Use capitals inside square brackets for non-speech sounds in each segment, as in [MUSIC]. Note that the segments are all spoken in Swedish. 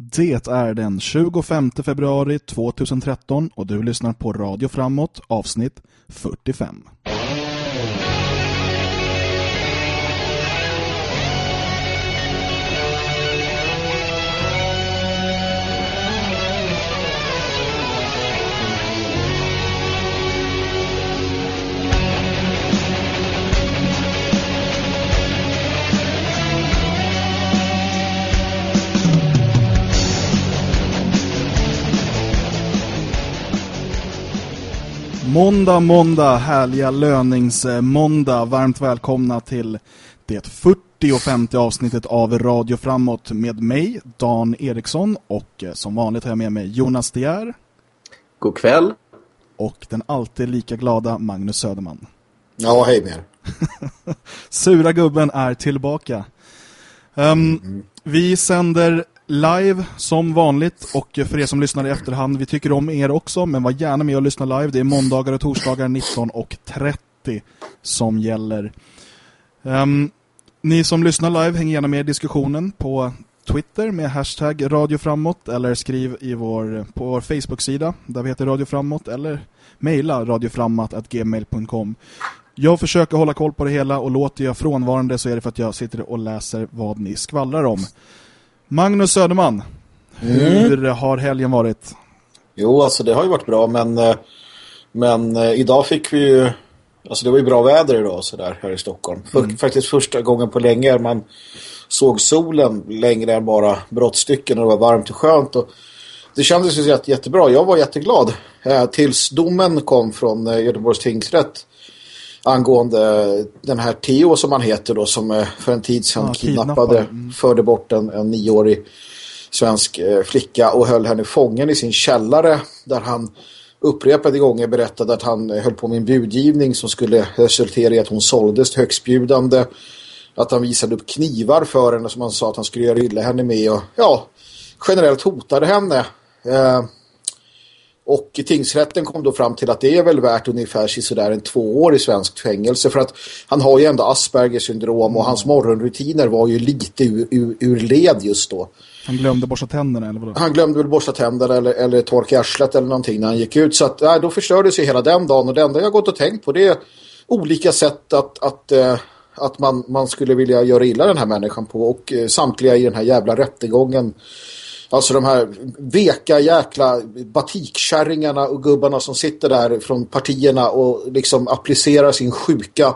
Det är den 25 februari 2013 och du lyssnar på Radio Framåt, avsnitt 45. Måndag, måndag, härliga löningsmåndag. Varmt välkomna till det 40 avsnittet av Radio Framåt med mig, Dan Eriksson. Och eh, som vanligt har jag med mig Jonas Dier. God kväll. Och den alltid lika glada Magnus Söderman. Ja, hej med er. [LAUGHS] Sura gubben är tillbaka. Um, mm. Vi sänder live som vanligt och för er som lyssnar i efterhand, vi tycker om er också men var gärna med och lyssna live. Det är måndagar och torsdagar 19 och 30 som gäller. Um, ni som lyssnar live, häng gärna med i diskussionen på Twitter med hashtag Radio Framåt eller skriv i vår, på vår Facebook-sida där vi heter Radio Framåt eller mejla radioframåt.gmail.com Jag försöker hålla koll på det hela och låter jag frånvarande så är det för att jag sitter och läser vad ni skvallrar om. Magnus Söderman, mm. hur har helgen varit? Jo, alltså det har ju varit bra, men, eh, men eh, idag fick vi ju, alltså det var ju bra väder idag så där här i Stockholm. Mm. Faktiskt första gången på länge man såg solen längre än bara brottstycken och det var varmt och skönt och det kändes ju jättebra. Jag var jätteglad eh, tills domen kom från Göteborgs tingsrätt angående den här Theo som han heter då som eh, för en tid sedan ja, kidnappade, mm. förde bort en, en nioårig svensk eh, flicka och höll henne fången i sin källare där han upprepade gånger berättade att han höll på med en budgivning som skulle resultera i att hon såldes högstbjudande att han visade upp knivar för henne som han sa att han skulle göra illa henne med och ja, generellt hotade henne eh, och tingsrätten kom då fram till att det är väl värt ungefär sådär en två år i svenskt fängelse för att han har ju ändå Aspergers syndrom och hans morgonrutiner var ju lite ur, ur, ur led just då. Han glömde borsta tänderna eller vadå? Han glömde väl borsta tänderna eller, eller torka arslet eller någonting när han gick ut. Så att, äh, då förstördes ju hela den dagen och det enda jag gått och tänkt på det är olika sätt att, att, äh, att man, man skulle vilja göra illa den här människan på och äh, samtliga i den här jävla rättegången Alltså de här veka jäkla batikkärringarna och gubbarna som sitter där från partierna och liksom applicerar sin sjuka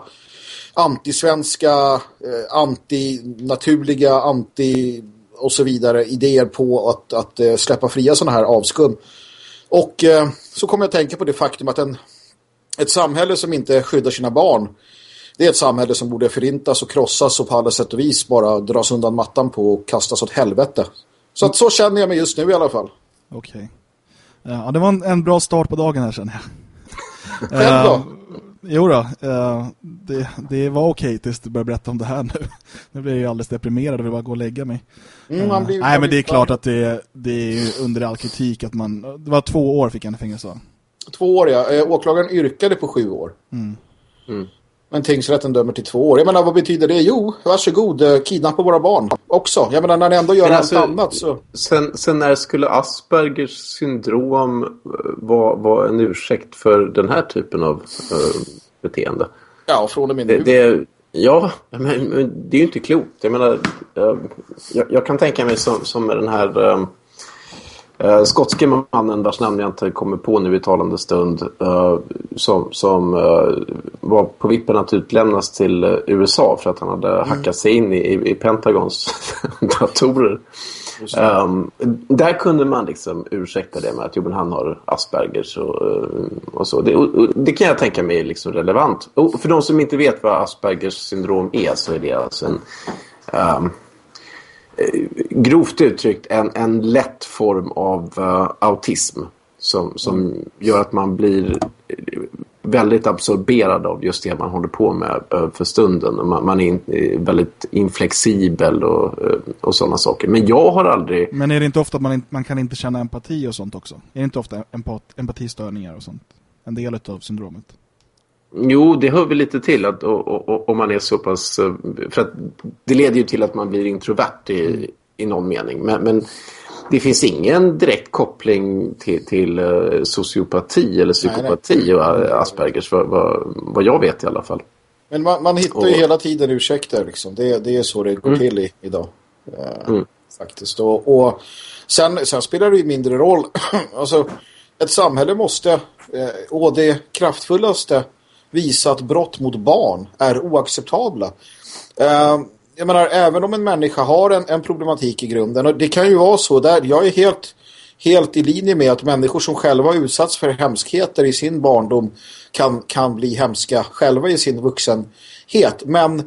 antisvenska, eh, antinaturliga, anti och så vidare idéer på att, att eh, släppa fria sådana här avskum. Och eh, så kommer jag att tänka på det faktum att en, ett samhälle som inte skyddar sina barn det är ett samhälle som borde förintas och krossas och på alla sätt och vis bara dras undan mattan på och kastas åt helvete. Så att så känner jag mig just nu i alla fall. Okej. Okay. Ja, det var en, en, bra start på dagen här känner jag. [LAUGHS] Själv då? Uh, jo då, uh, det, det var okej okay tills du började berätta om det här nu. [LAUGHS] Nu blir jag ju alldeles deprimerad och vill bara gå och lägga mig. Mm, uh, blir, nej, men det är klart att det, det är under all kritik att man... Det var två år fick han i fängelse Två år, ja. Åklagaren yrkade på sju år. Mm. Mm. Men tingsrätten dömer till två år. Jag menar, vad betyder det? Jo, varsågod, eh, kidnappa våra barn också. Jag menar, när ni ändå gör Men allt alltså, annat så... Sen, sen när skulle Aspergers syndrom eh, vara var en ursäkt för den här typen av uh, beteende? Ja, från och med nu. Det, det, ja, men, men, det är ju inte klokt. Jag menar, jag, jag, kan tänka mig som, som den här... Uh, Uh, skotske mannen vars namn jag inte kommer på nu i talande stund uh, som, som uh, var på vippen att utlämnas till USA för att han hade mm. hackat sig in i, i Pentagons [LAUGHS] datorer. Um, där kunde man liksom ursäkta det med att jo, men han har Aspergers och, och så. Det, och, det, kan jag tänka mig är liksom relevant. För de som inte vet vad Aspergers syndrom är så är det alltså en um, Eh, grovt uttryckt en, en lätt form av uh, autism som, som mm. gör att man blir väldigt absorberad av just det man håller på med uh, för stunden. Man, man är väldigt inflexibel och, och sådana saker. Men jag har aldrig... Men är det inte ofta att man, man kan inte känna empati och sånt också? Är det inte ofta empat, empatistörningar och sånt? En del av syndromet? Jo, det hör väl lite till att om man är så pass... För att det leder ju till att man blir introvert i, i någon mening. Men, men det finns ingen direkt koppling till, till uh, sociopati eller psykopati nej, nej. och Aspergers, vad, vad, vad, jag vet i alla fall. Men man, man hittar och, ju hela tiden ursäkter, liksom. det, det är så det går mm. till i, idag. Mm. Faktiskt. Och, och sen, sen, spelar det ju mindre roll. [CLEARS THROAT] alltså, ett samhälle måste, uh, och det kraftfullaste, visa att brott mot barn är oacceptabla. Uh, jag menar, även om en människa har en, en problematik i grunden, och det kan ju vara så där, jag är helt, helt i linje med att människor som själva utsatts för hemskheter i sin barndom kan, kan bli hemska själva i sin vuxenhet. Men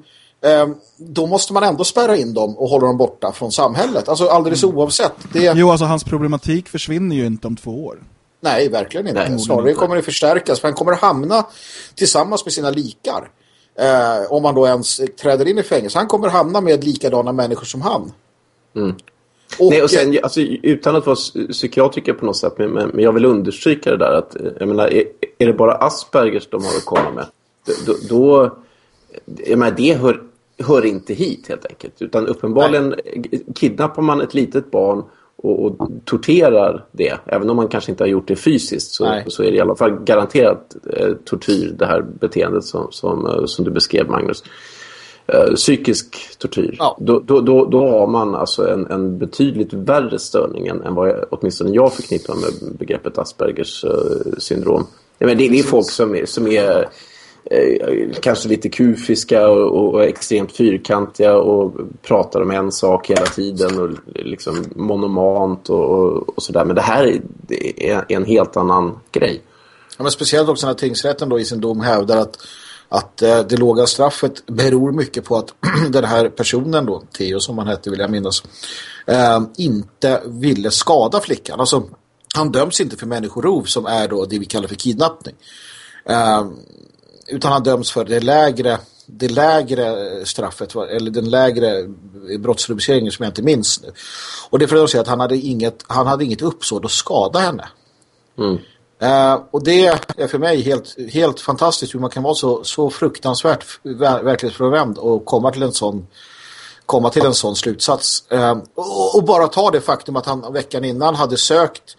eh, då måste man ändå spärra in dem och hålla dem borta från samhället. Alltså alldeles mm. oavsett. Det... Jo, alltså hans problematik försvinner ju inte om två år. Nej, verkligen inte. Nej, Snarare kommer det förstärkas. För han kommer att hamna tillsammans med sina likar. Eh, om man då ens träder in i fängelse. Han kommer hamna med likadana människor som han. Mm. Och, Nej, och sen, alltså, utan att vara psykiatriker på något sätt, men, men jag vill understryka det där att jag menar, är, är det bara Aspergers de har att komma med, då, då jag menar, det hör, hör inte hit helt enkelt. Utan uppenbarligen Nej. kidnappar man ett litet barn och, och, torterar det. Även om man kanske inte har gjort det fysiskt så, så är det i alla fall garanterat eh, tortyr, det här beteendet som, som, eh, som du beskrev Magnus. Eh, psykisk tortyr. Ja. Då, då, då, då, har man alltså en, en betydligt värre störning än, än vad jag, åtminstone jag förknippar med begreppet Aspergers eh, syndrom. Ja, men det, det är folk som är, som är Eh, kanske lite kufiska och, och, extremt fyrkantiga och pratar om en sak hela tiden och liksom monomant och, och, och sådär. Men det här är, det är en helt annan grej. Ja, men speciellt också när tingsrätten då i sin dom hävdar att, att eh, det låga straffet beror mycket på att [CLEARS THROAT] den här personen då, Theo som han hette vill jag minnas, eh, inte ville skada flickan. Alltså han döms inte för människorov som är då det vi kallar för kidnappning. Eh, utan han döms för det lägre det lägre straffet eller den lägre brottsrubriceringen som jag inte minns nu. Och det är för att säga att han hade inget, han hade inget uppsåt att skada henne. Mm. Uh, och det är för mig helt, helt fantastiskt hur man kan vara så, så fruktansvärt verklighetsförvänd och komma till en sån komma till en sån slutsats. Uh, och, och, bara ta det faktum att han veckan innan hade sökt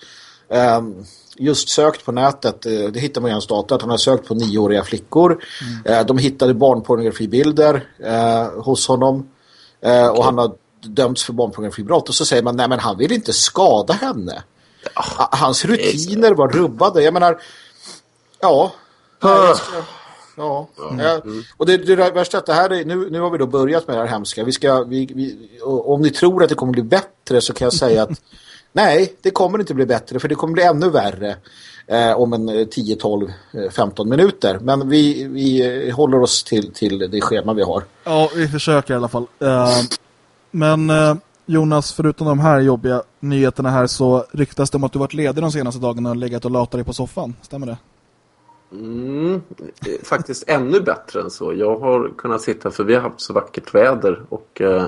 um, just sökt på nätet, eh, det hittar man i hans data, att han har sökt på nioåriga flickor. Mm. Eh, de hittade barnpornografibilder eh, hos honom eh, och han har dömts för barnpornografibrott. Och så säger man, nej men han vill inte skada henne. Oh, Hans rutiner var rubbade. Jag menar, ja... Ah. Ja, mm. och det, det värsta att det här är, nu, nu har vi då börjat med det här hemska. Vi ska, vi, vi, om ni tror att det kommer bli bättre så kan jag säga att [LAUGHS] Nej, det kommer inte bli bättre för det kommer bli ännu värre eh, om en 10, 12, 15 minuter. Men vi, vi håller oss till, till det schema vi har. Ja, vi försöker i alla fall. Uh, men uh, Jonas, förutom de här jobbiga nyheterna här så ryktas det om att du varit ledig de senaste dagarna och legat och latat dig på soffan. Stämmer det? Mm, faktiskt ännu bättre än så. Jag har kunnat sitta, för vi har haft så vackert väder och eh,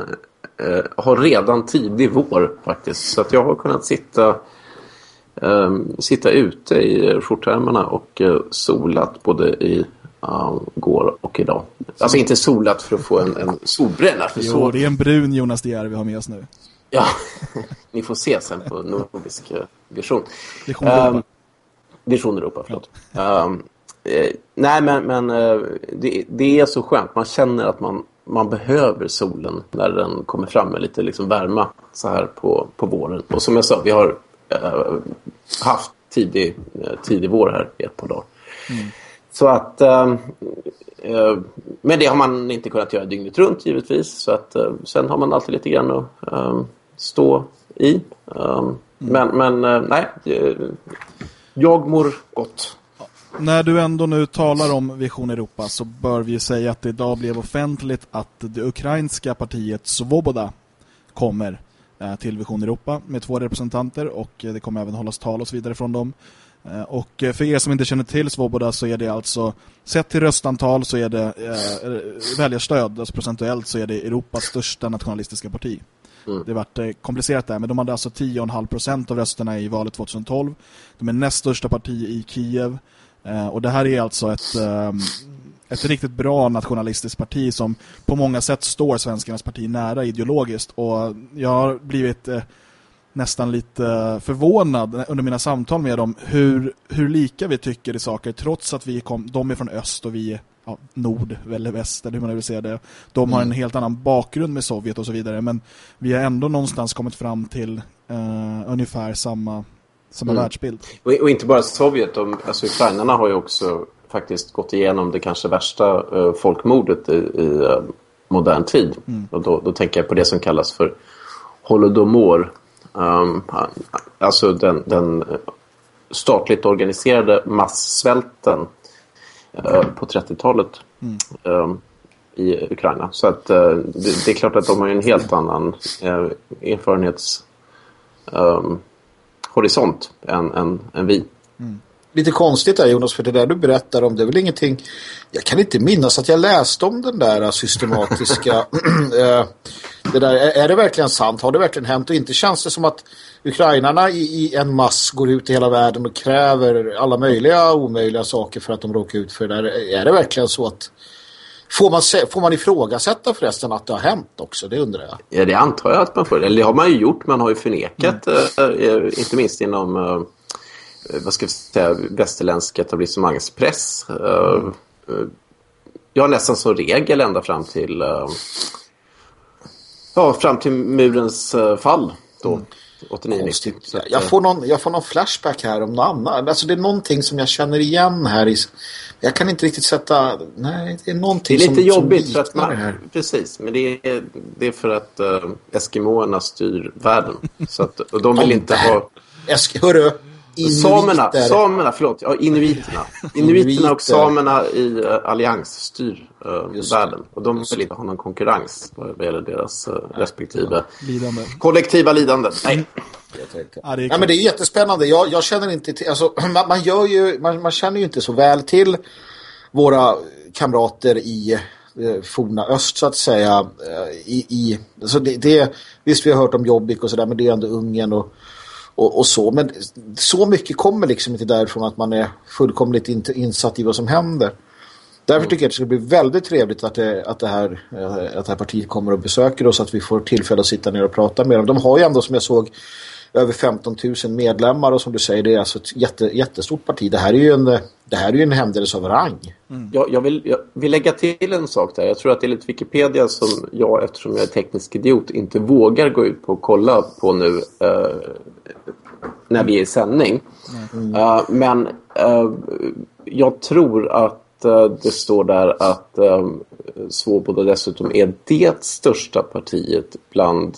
eh, har redan tidig vår faktiskt. Så att jag har kunnat sitta, eh, sitta ute i skjortärmarna och eh, solat både i uh, går och idag. Alltså inte solat för att få en, en solbränna. För jo, så... det är en brun Jonas De vi har med oss nu. Ja, [LAUGHS] ni får se sen på nordisk eh, vision. Vision Europa. Um, vision Europa, förlåt. Ja. Um, eh, nej, men, men eh, det, det, är så skönt. Man känner att man man behöver solen när den kommer fram med lite liksom värma så här på, på våren. Och som jag sa, vi har äh, haft tidig, äh, tidig vår här i ett par dagar. Mm. Så att, äh, men det har man inte kunnat göra dygnet runt givetvis. Så att sen har man alltid lite grann att stå i. Mm. Men, men nej, jag mår gott. När du ändå nu talar om Vision Europa så bör vi säga att det idag blev offentligt att det ukrainska partiet Svoboda kommer eh, till Vision Europa med två representanter och det kommer även hållas tal och så vidare från dem. Eh, och för er som inte känner till Svoboda så är det alltså, sett till röstantal så är det eh, väljarstöd, alltså procentuellt så är det Europas största nationalistiska parti. Mm. Det har varit eh, komplicerat där, men de hade alltså 10,5 procent av rösterna i valet 2012. De är näst största parti i Kiev. Eh, och det här är alltså ett, ehm, ett riktigt bra nationalistiskt parti som på många sätt står svenskarnas parti nära ideologiskt. Och jag har blivit... Eh, nästan lite förvånad under mina samtal med dem hur, hur lika vi tycker i saker trots att vi kom, de är från öst och vi är ja, nord eller väst eller hur man vill se det. De har en helt annan bakgrund med Sovjet och så vidare men vi har ändå någonstans kommit fram till uh, ungefär samma, samma mm. världsbild. Och, och, inte bara Sovjet, de, alltså Ukrainarna har ju också faktiskt gått igenom det kanske värsta uh, folkmordet i, i uh, modern tid. Mm. Och då, då, tänker jag på det som kallas för Holodomor. Um, alltså den, den statligt organiserade massvälten uh, på 30-talet mm. um, i Ukraina. Så att det, det, är klart att de har en helt annan uh, erfarenhetshorisont um, än, än, än vi. Mm lite konstigt där Jonas, för det där du berättar om, det är väl ingenting... Jag kan inte minnas att jag läste om den där systematiska... [LAUGHS] [CLEARS THROAT] Eh, det där, är det verkligen sant? Har det verkligen hänt? Och inte känns det som att ukrainarna i, i, en mass går ut i hela världen och kräver alla möjliga omöjliga saker för att de råkar ut för det där. Är det verkligen så att... Får man, får man ifrågasätta förresten att det har hänt också? Det undrar jag. Ja, det antar jag att man får. Eller det har man ju gjort. Man har ju förnekat, mm. äh, inte minst inom... Eh, vad ska vi säga, västerländsk etablissemangspress. Mm. Ja, nästan som regel ända fram till ja, fram till murens fall då. Mm. 89-90. Jag, får någon, jag får någon flashback här om något annat. Alltså det är någonting som jag känner igen här. I, jag kan inte riktigt sätta... Nej, det är någonting Det är lite som, jobbigt som för att man... Här. Precis, men det är, det är för att uh, Eskimoerna styr världen. Så att, och de vill inte ha... Esk, hörru, Samerna, samerna, förlåt. Ja, inuiterna. [LAUGHS] Inuiterna och samerna i uh, allians styr uh, världen. Och de vill inte ha någon konkurrens vad gäller deras uh, respektive lidande. kollektiva lidande. Nej. Ja, det, är men det är jättespännande. Jag, jag känner inte till, alltså, [CLEARS THROAT] man, man, gör ju, man, man, känner ju inte så väl till våra kamrater i eh, forna öst så att säga. I, i, alltså det, det, visst, vi har hört om Jobbik och sådär, men det är ändå Ungern och och, och, så. Men så mycket kommer liksom inte därifrån att man är fullkomligt in, insatt i vad som händer. Därför tycker jag att det ska bli väldigt trevligt att det, att det, här, eh, att det här partiet kommer och besöker oss. Att vi får tillfälle att sitta ner och prata med dem. De har ju ändå som jag såg över 15 000 medlemmar och som du säger det är alltså ett jätte, jättestort parti. Det här är ju en, det här är ju en händelse av rang. Mm. Jag, jag, vill, jag vill lägga till en sak där. Jag tror att det är lite Wikipedia som jag, eftersom jag är teknisk idiot, inte vågar gå ut på och kolla på nu eh, när vi är i sändning. Mm. Uh, men uh, jag tror att uh, det står där att uh, Svoboda dessutom är det största partiet bland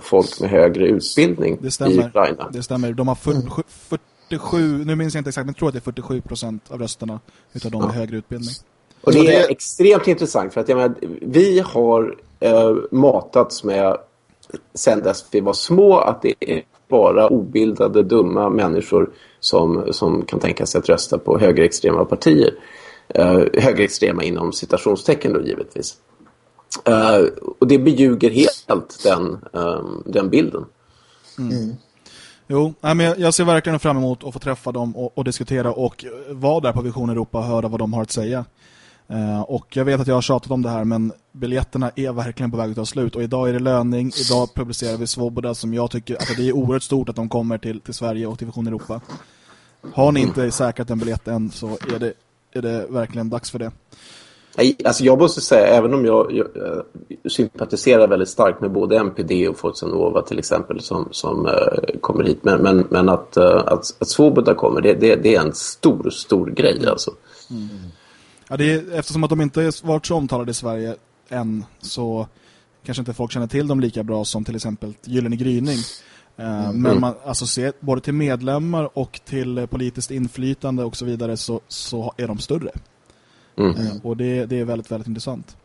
folk med högre utbildning i Ukraina. Det stämmer. De har 40, 47, nu minns jag inte exakt, men jag tror att det är 47 procent av rösterna utav de med högre utbildning. Och det är extremt intressant för att jag menar, vi har matats med sen dess vi var små att det är bara obildade, dumma människor som, som kan tänka sig att rösta på högerextrema partier. Uh, högerextrema inom citationstecken då givetvis. Uh, och det beljuger helt den, um, den bilden. Mm. Mm. Jo, nej, men jag ser verkligen fram emot att få träffa dem och, och diskutera och vara där på Vision Europa och höra vad de har att säga. Uh, och jag vet att jag har tjatat om det här men biljetterna är verkligen på väg att ta slut och idag är det löning, idag publicerar vi Svoboda som jag tycker att det är oerhört stort att de kommer till, till Sverige och till Vision Europa. Har ni inte säkrat en biljett än så är det, är det verkligen dags för det. Alltså jag måste säga, även om jag, jag, jag sympatiserar väldigt starkt med både MPD och Forza till exempel som, som uh, kommer hit. Men, men, men att, uh, att, att Svoboda kommer, det, det, det, är en stor, stor grej alltså. Mm. Ja, det är, eftersom att de inte varit så omtalade i Sverige än så kanske inte folk känner till dem lika bra som till exempel Gyllene Gryning. Eh, mm. Men man, alltså se, både till medlemmar och till politiskt inflytande och så vidare så, så är de större. Mm. Uh, och det, det är väldigt, väldigt intressant.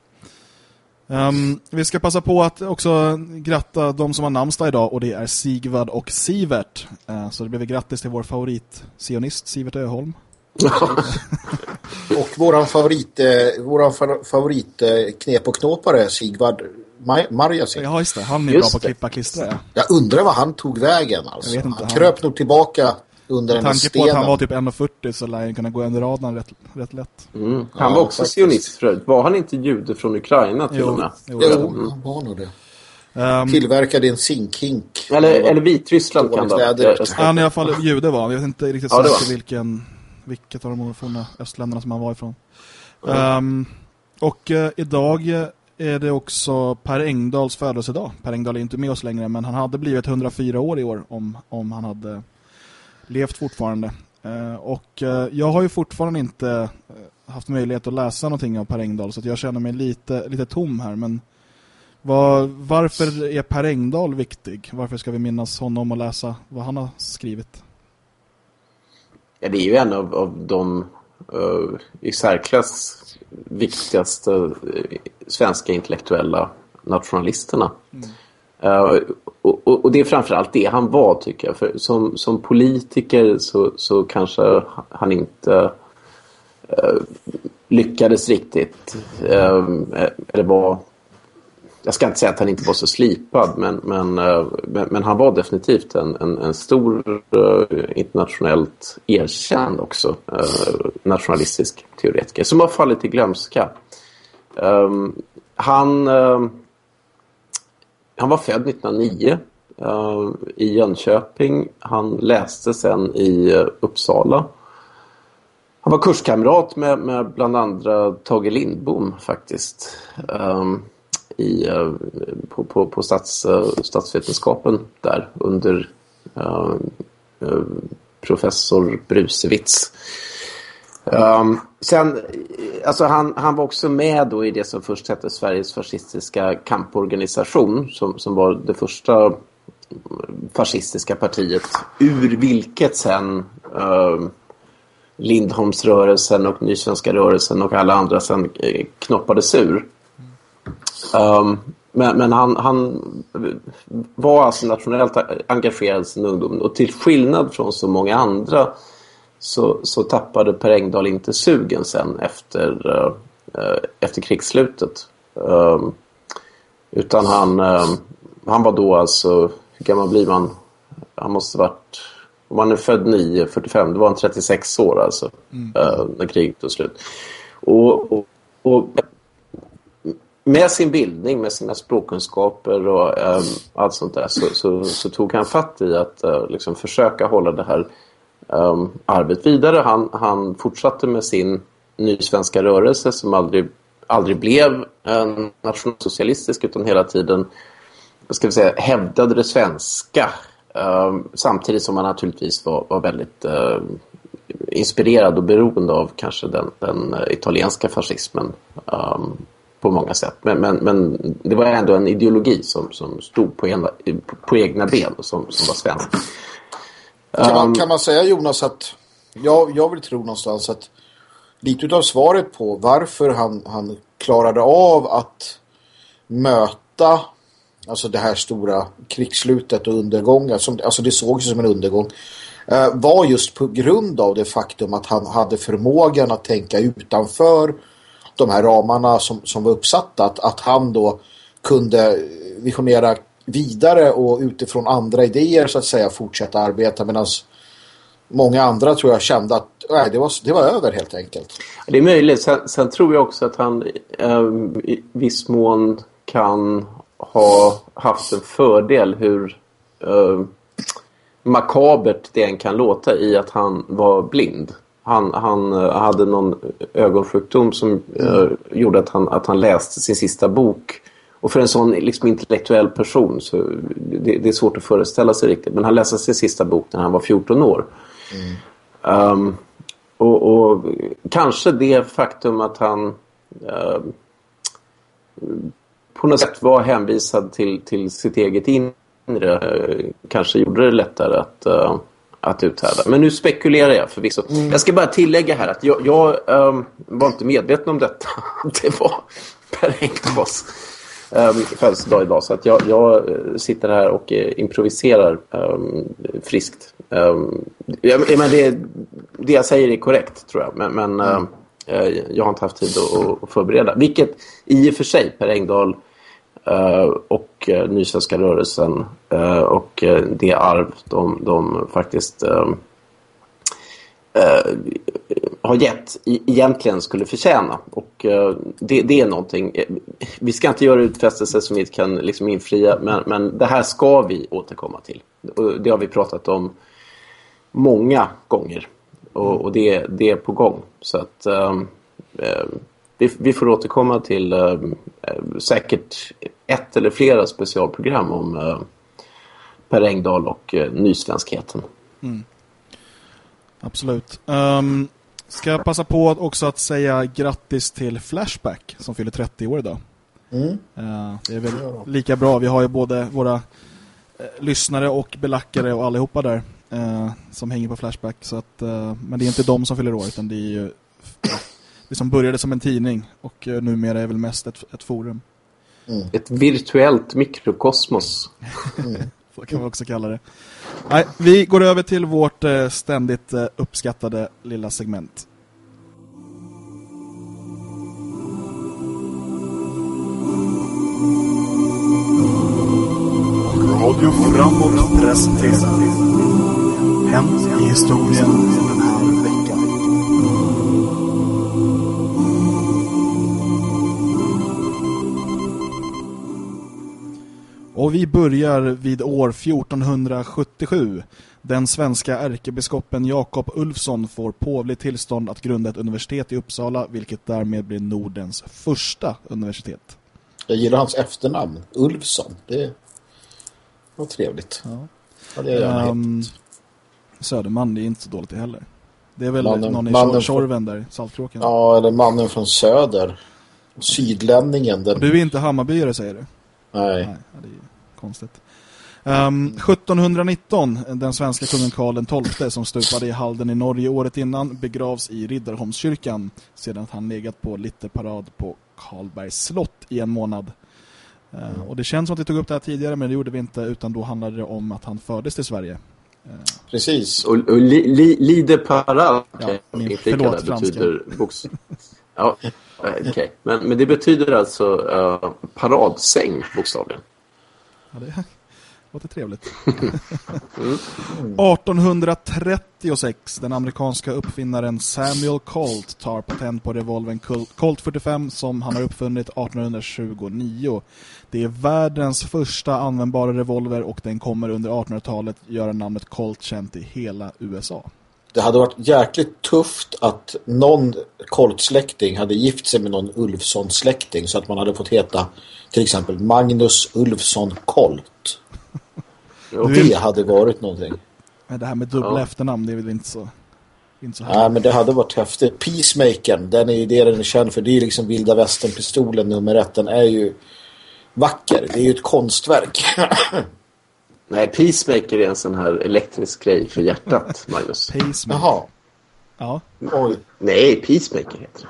Um, vi ska passa på att också gratta de som har namnsdag idag och det är Sigvard och Sivert. Uh, så det blir vi grattis till vår favorit-sionist Sivert Öholm. [LAUGHS] och våran favorit, eh, våran favorit eh, knep och knåpare Sigvard Marjasin. Ja, just det. Han är just bra på att klippa klistra. Ja. Jag undrar vad han tog vägen. Alltså. Jag vet inte, han, han kröp nog tillbaka under den stenen. på att han var typ 1,40 så lär han kunna gå under raden rätt, rätt lätt. Mm. Han var också faktiskt. sionist förut. Var han inte jude från Ukraina till jo, och med? Jo, mm. han var nog det. Um, Tillverkade en zinkhink. Eller, eller Vitryssland kan det vara. Han i alla fall jude var. Jag vet inte riktigt ja, säkert vilken, vilket av de forna östländerna som han var ifrån. Mm. Um, och uh, idag är det också Per Engdahls födelsedag. Per Engdahl är inte med oss längre men han hade blivit 104 år i år om, om han hade levt fortfarande. Uh, och uh, jag har ju fortfarande inte haft möjlighet att läsa någonting av Per Engdahl så jag känner mig lite, lite tom här men var, varför är Per Engdahl viktig? Varför ska vi minnas honom och läsa vad han har skrivit? Ja, det är ju en av, av de uh, i särklass viktigaste svenska intellektuella nationalisterna. Mm. Uh, och, och, och, det är framförallt det han var tycker jag. För som, som politiker så, så kanske han inte eh, lyckades riktigt. Eh, eller var jag ska inte säga att han inte var så slipad, men, men, eh, men, men han var definitivt en, en, en stor eh, internationellt erkänd också nationalistisk teoretiker som har fallit i glömska. Ehm, han, ehm, han var född 1909 eh, i Jönköping. Han läste sen i eh, Uppsala. Han var kurskamrat med, med bland andra Tage Lindbom faktiskt. Um, i, eh, på, på, på stats, statsvetenskapen där under uh, professor Brusewitz. Um, sen, alltså han, han var också med då i det som först hette Sveriges fascistiska kamporganisation som, som var det första fascistiska partiet ur vilket sen uh, Lindholmsrörelsen och Nysvenska rörelsen och alla andra sen eh, knoppades ur. Um, men, men han, han, var alltså nationellt engagerad i sin ungdom och till skillnad från så många andra så, så tappade Per Engdahl inte sugen sen efter, uh, efter krigsslutet. Um, utan han, um, han var då alltså, hur gammal blir man? Han måste varit, om man är född 9, 45, då var han 36 år alltså mm. när kriget tog slut. Och, och, och med sin bildning, med sina språkkunskaper och um, allt sånt där så, så, så, tog han fatt i att uh, liksom försöka hålla det här Ehm, um, arbetet vidare. Han, han fortsatte med sin nysvenska rörelse som aldrig, aldrig blev en nationalsocialistisk utan hela tiden ska vi säga, hävdade det svenska um, samtidigt som han naturligtvis var, var väldigt uh, inspirerad och beroende av kanske den, den eh, italienska fascismen um, på många sätt. Men, men, men det var ändå en ideologi som, som stod på, ena, på egna ben och som, som var svensk. Kan man, um, kan man säga Jonas att jag, jag vill tro någonstans att lite av svaret på varför han, han klarade av att möta alltså det här stora krigsslutet och undergången, som, alltså det såg sig som en undergång, eh, var just på grund av det faktum att han hade förmågan att tänka utanför de här ramarna som, som var uppsatta. Att, att han då kunde visionera vidare och utifrån andra idéer så att säga fortsätta arbeta medan många andra tror jag kände att nej, det, var, det var över helt enkelt. Det är möjligt. Sen, sen tror jag också att han eh, i viss mån kan ha haft en fördel hur eh, makabert det än kan låta i att han var blind. Han, han eh, hade någon ögonsjukdom som mm. uh, gjorde att han, att han läste sin sista bok. Och för en sån liksom, intellektuell person så det, det, är svårt att föreställa sig riktigt. Men han läste sin sista bok när han var 14 år. Mm. Um, och, och, kanske det faktum att han uh, på något sätt var hänvisad till, till sitt eget inre uh, kanske gjorde det lättare att att uthärda. Men nu spekulerar jag förvisso. Mm. Jag ska bara tillägga här att jag, jag um, var inte medveten om detta. [LAUGHS] det var Per Engdahls um, födelsedag idag. Så att jag, jag eh, sitter här och eh, improviserar um, friskt. Um, jag, men det, det jag säger är korrekt tror jag. Men, men mm. uh, jag har inte haft tid att, att förbereda. Vilket i och för sig Per Engdahl Uh, och uh, Nysvenska rörelsen uh, och det arv de, de faktiskt ehm, eh, har gett e-, egentligen skulle förtjäna. Och eh, det, det, är någonting. Eh, vi ska inte göra utfästelser som vi inte kan liksom infria, men, men det här ska vi återkomma till. Och det har vi pratat om många gånger. Och, och det, det, är på gång. Så att eh, eh vi, vi, får återkomma till eh, eh, säkert ett eller flera specialprogram om eh, Per Engdahl och eh, nysvenskheten. Mm. Absolut. Um, ska jag passa på också att säga grattis till Flashback som fyller 30 år idag. Mm. Uh, det är väl lika bra. Vi har ju både våra uh, lyssnare och belackare och allihopa där uh, som hänger på Flashback. Så att, men det är inte de som fyller år utan det är ju det som började som en tidning och numera är väl mest ett, ett forum. Mm. Ett virtuellt mikrokosmos. Mm. [LAUGHS] Så kan man också kalla det. Nej, vi går över till vårt eh, ständigt eh, uppskattade lilla segment. Radio Framåt presenterar Hänt i historien den här Och vi börjar vid år 1477. Den svenska ärkebiskopen Jakob Ulfsson får påvligt tillstånd att grunda ett universitet i Uppsala, vilket därmed blir Nordens första universitet. Jag gillar hans efternamn, Ulfsson. Det var trevligt. Ja. Ja, det är um, Söderman, det är inte så dåligt det heller. Det är väl mannen, någon i mannen Tjorven där, Saltkråkan. Ja, eller mannen från söder. Sydlänningen. Den... Du är inte Hammarbyare, säger du? Nej. Nej det är konstigt. Um, 1719, den svenska kungen Karl XII som stupade i Halden i Norge året innan begravs i Riddarholmskyrkan sedan att han legat på litterparad på Karlbergs slott i en månad. Uh, och det känns som att vi tog upp det här tidigare men det gjorde vi inte utan då handlade det om att han fördes till Sverige. Uh, Precis. Och, och li, li, lider parad ja, min, förlåt, betyder box. ja, okej. Okay. Men, men det betyder alltså uh, paradsäng bokstavligen. Ja, det [LAUGHS] låter trevligt. [LAUGHS] 1836, den amerikanska uppfinnaren Samuel Colt tar patent på revolven Colt 45 som han har uppfunnit 1829. Det är världens första användbara revolver och den kommer under 1800-talet göra namnet Colt känt i hela USA. Det hade varit jäkligt tufft att någon Colt-släkting hade gift sig med någon Ulfsson-släkting så att man hade fått heta till exempel Magnus Ulfsson Colt. [LAUGHS] Det hade varit någonting. Men det här med dubbla ja. efternamn, det är väl inte så... Inte så Nej, men det hade varit häftigt. Peacemakern, den är ju det den är känd för. Det är liksom vilda västernpistolen nummer ett. Den är ju vacker. Det är ju ett konstverk. [LAUGHS] Nej, Peacemaker är en sån här elektrisk grej för hjärtat, [LAUGHS] Magnus. Peacemaker. Jaha. Ja. Oj. Nej, Peacemaker heter det.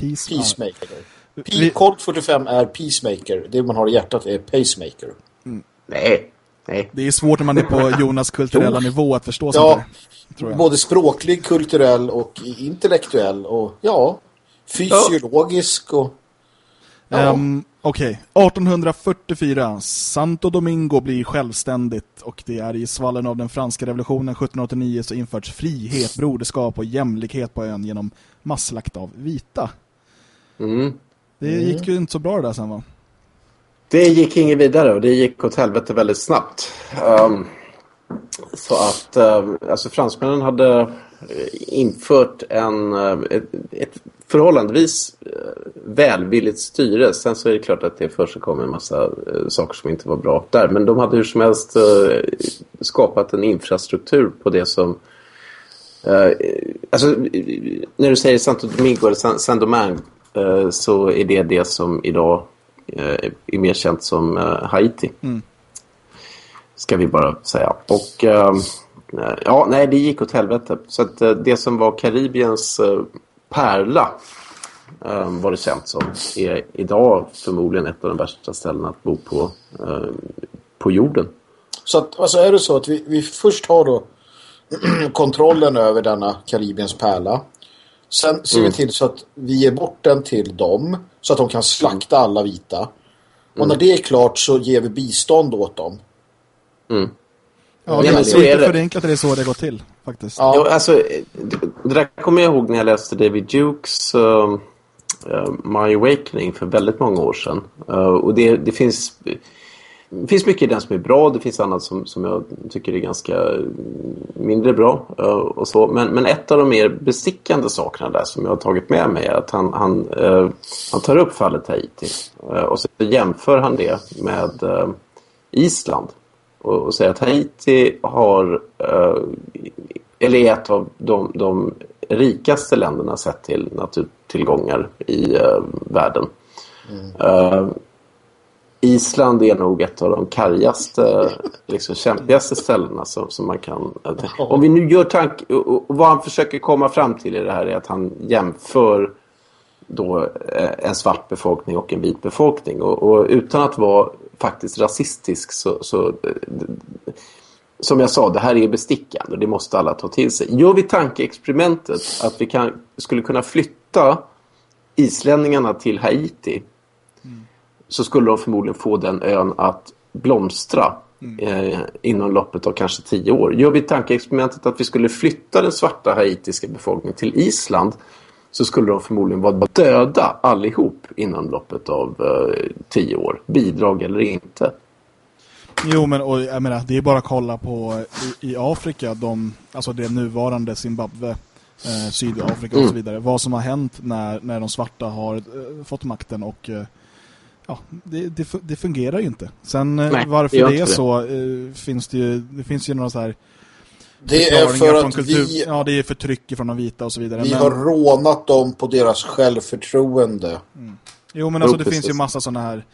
Peace Peacemaker. Vi... Colt 45 är Peacemaker. Det man har i hjärtat är Pacemaker. Mm. Nej. Nej. Det är svårt när man är på [LAUGHS] Jonas kulturella nivå att förstå ja, sånt här, Både språklig, kulturell och intellektuell och ja, fysiologisk och... Ja. Um, Okej, okay. 1844. Santo Domingo blir självständigt och det är i svallen av den franska revolutionen 1789 så införts frihet, broderskap och jämlikhet på ön genom masslakt av vita. Mm. Det gick ju inte så bra det där sen va? Det gick inget vidare och det gick åt helvete väldigt snabbt. Um, så att uh, alltså fransmännen hade infört en, uh, ett, ett förhållandevis välvilligt styre. Sen så är det klart att det först kom en massa saker som inte var bra där. Men de hade hur som helst skapat en infrastruktur på det som alltså, när du säger Santo Domingo eller San Domingue så är det det som idag Eh, är mer känt som eh, Haiti. Mm. Ska vi bara säga. Och eh, ja, nej, det gick åt helvete. Så att det som var Karibiens pärla var det känt som är idag förmodligen ett av de värsta ställena att bo på på jorden. Så att, alltså är det så att vi, vi först har då [CLEARS THROAT] kontrollen över denna Karibiens pärla. Sen ser mm. vi till så att vi ger bort den till dem så att de kan slakta alla vita. Och mm. när det är klart så ger vi bistånd åt dem. Mm. Ja, det är så lite förenklat att det är så det går till, faktiskt. Ja, ja alltså, det, det där kommer jag ihåg när jag läste David Dukes uh, uh, My Awakening för väldigt många år sedan. Uh, och det, det finns... Det finns mycket i den som är bra, det finns annat som, som jag tycker är ganska mindre bra. Uh, och så. Men, men ett av de mer bestickande sakerna där som jag har tagit med mig är att han, han, uh, han tar upp fallet Haiti uh, och så jämför han det med Island och, och säger att Haiti har, eh, eller är ett av de, de rikaste länderna sett till naturtillgångar i eh, världen. Mm. Eh, Island är nog ett av de kargaste, liksom kämpigaste ställena som, som man kan... Om vi nu gör tank... Och vad han försöker komma fram till i det här är att han jämför då en svart befolkning och en vit befolkning. Och, och utan att vara faktiskt rasistisk så, så som jag sa, det här är bestickande och det måste alla ta till sig. Gör vi tankeexperimentet att vi kan, skulle kunna flytta islänningarna till Haiti. Så skulle de förmodligen få den ön att blomstra mm. eh, inom loppet av kanske tio år. Gör vi tankeexperimentet att vi skulle flytta den svarta haitiska befolkningen till Island så skulle de förmodligen vara döda allihop inom loppet av eh, tio år. Bidrag eller inte. Jo, men och, jag menar, det är bara att kolla på i, i Afrika, de, alltså det nuvarande Zimbabwe, eh, Sydafrika och så mm. vidare. Vad som har hänt när, när de svarta har eh, fått makten och eh, ja, det, det, det, fungerar ju inte. Sen eh, Nej, varför det är det. så eh, finns det ju, det finns ju några så här det är för att kultur... vi... Ja, det är förtryck från de vita och så vidare. Vi men... har rånat dem på deras självförtroende. Mm. Jo, men alltså det finns ju massa sådana här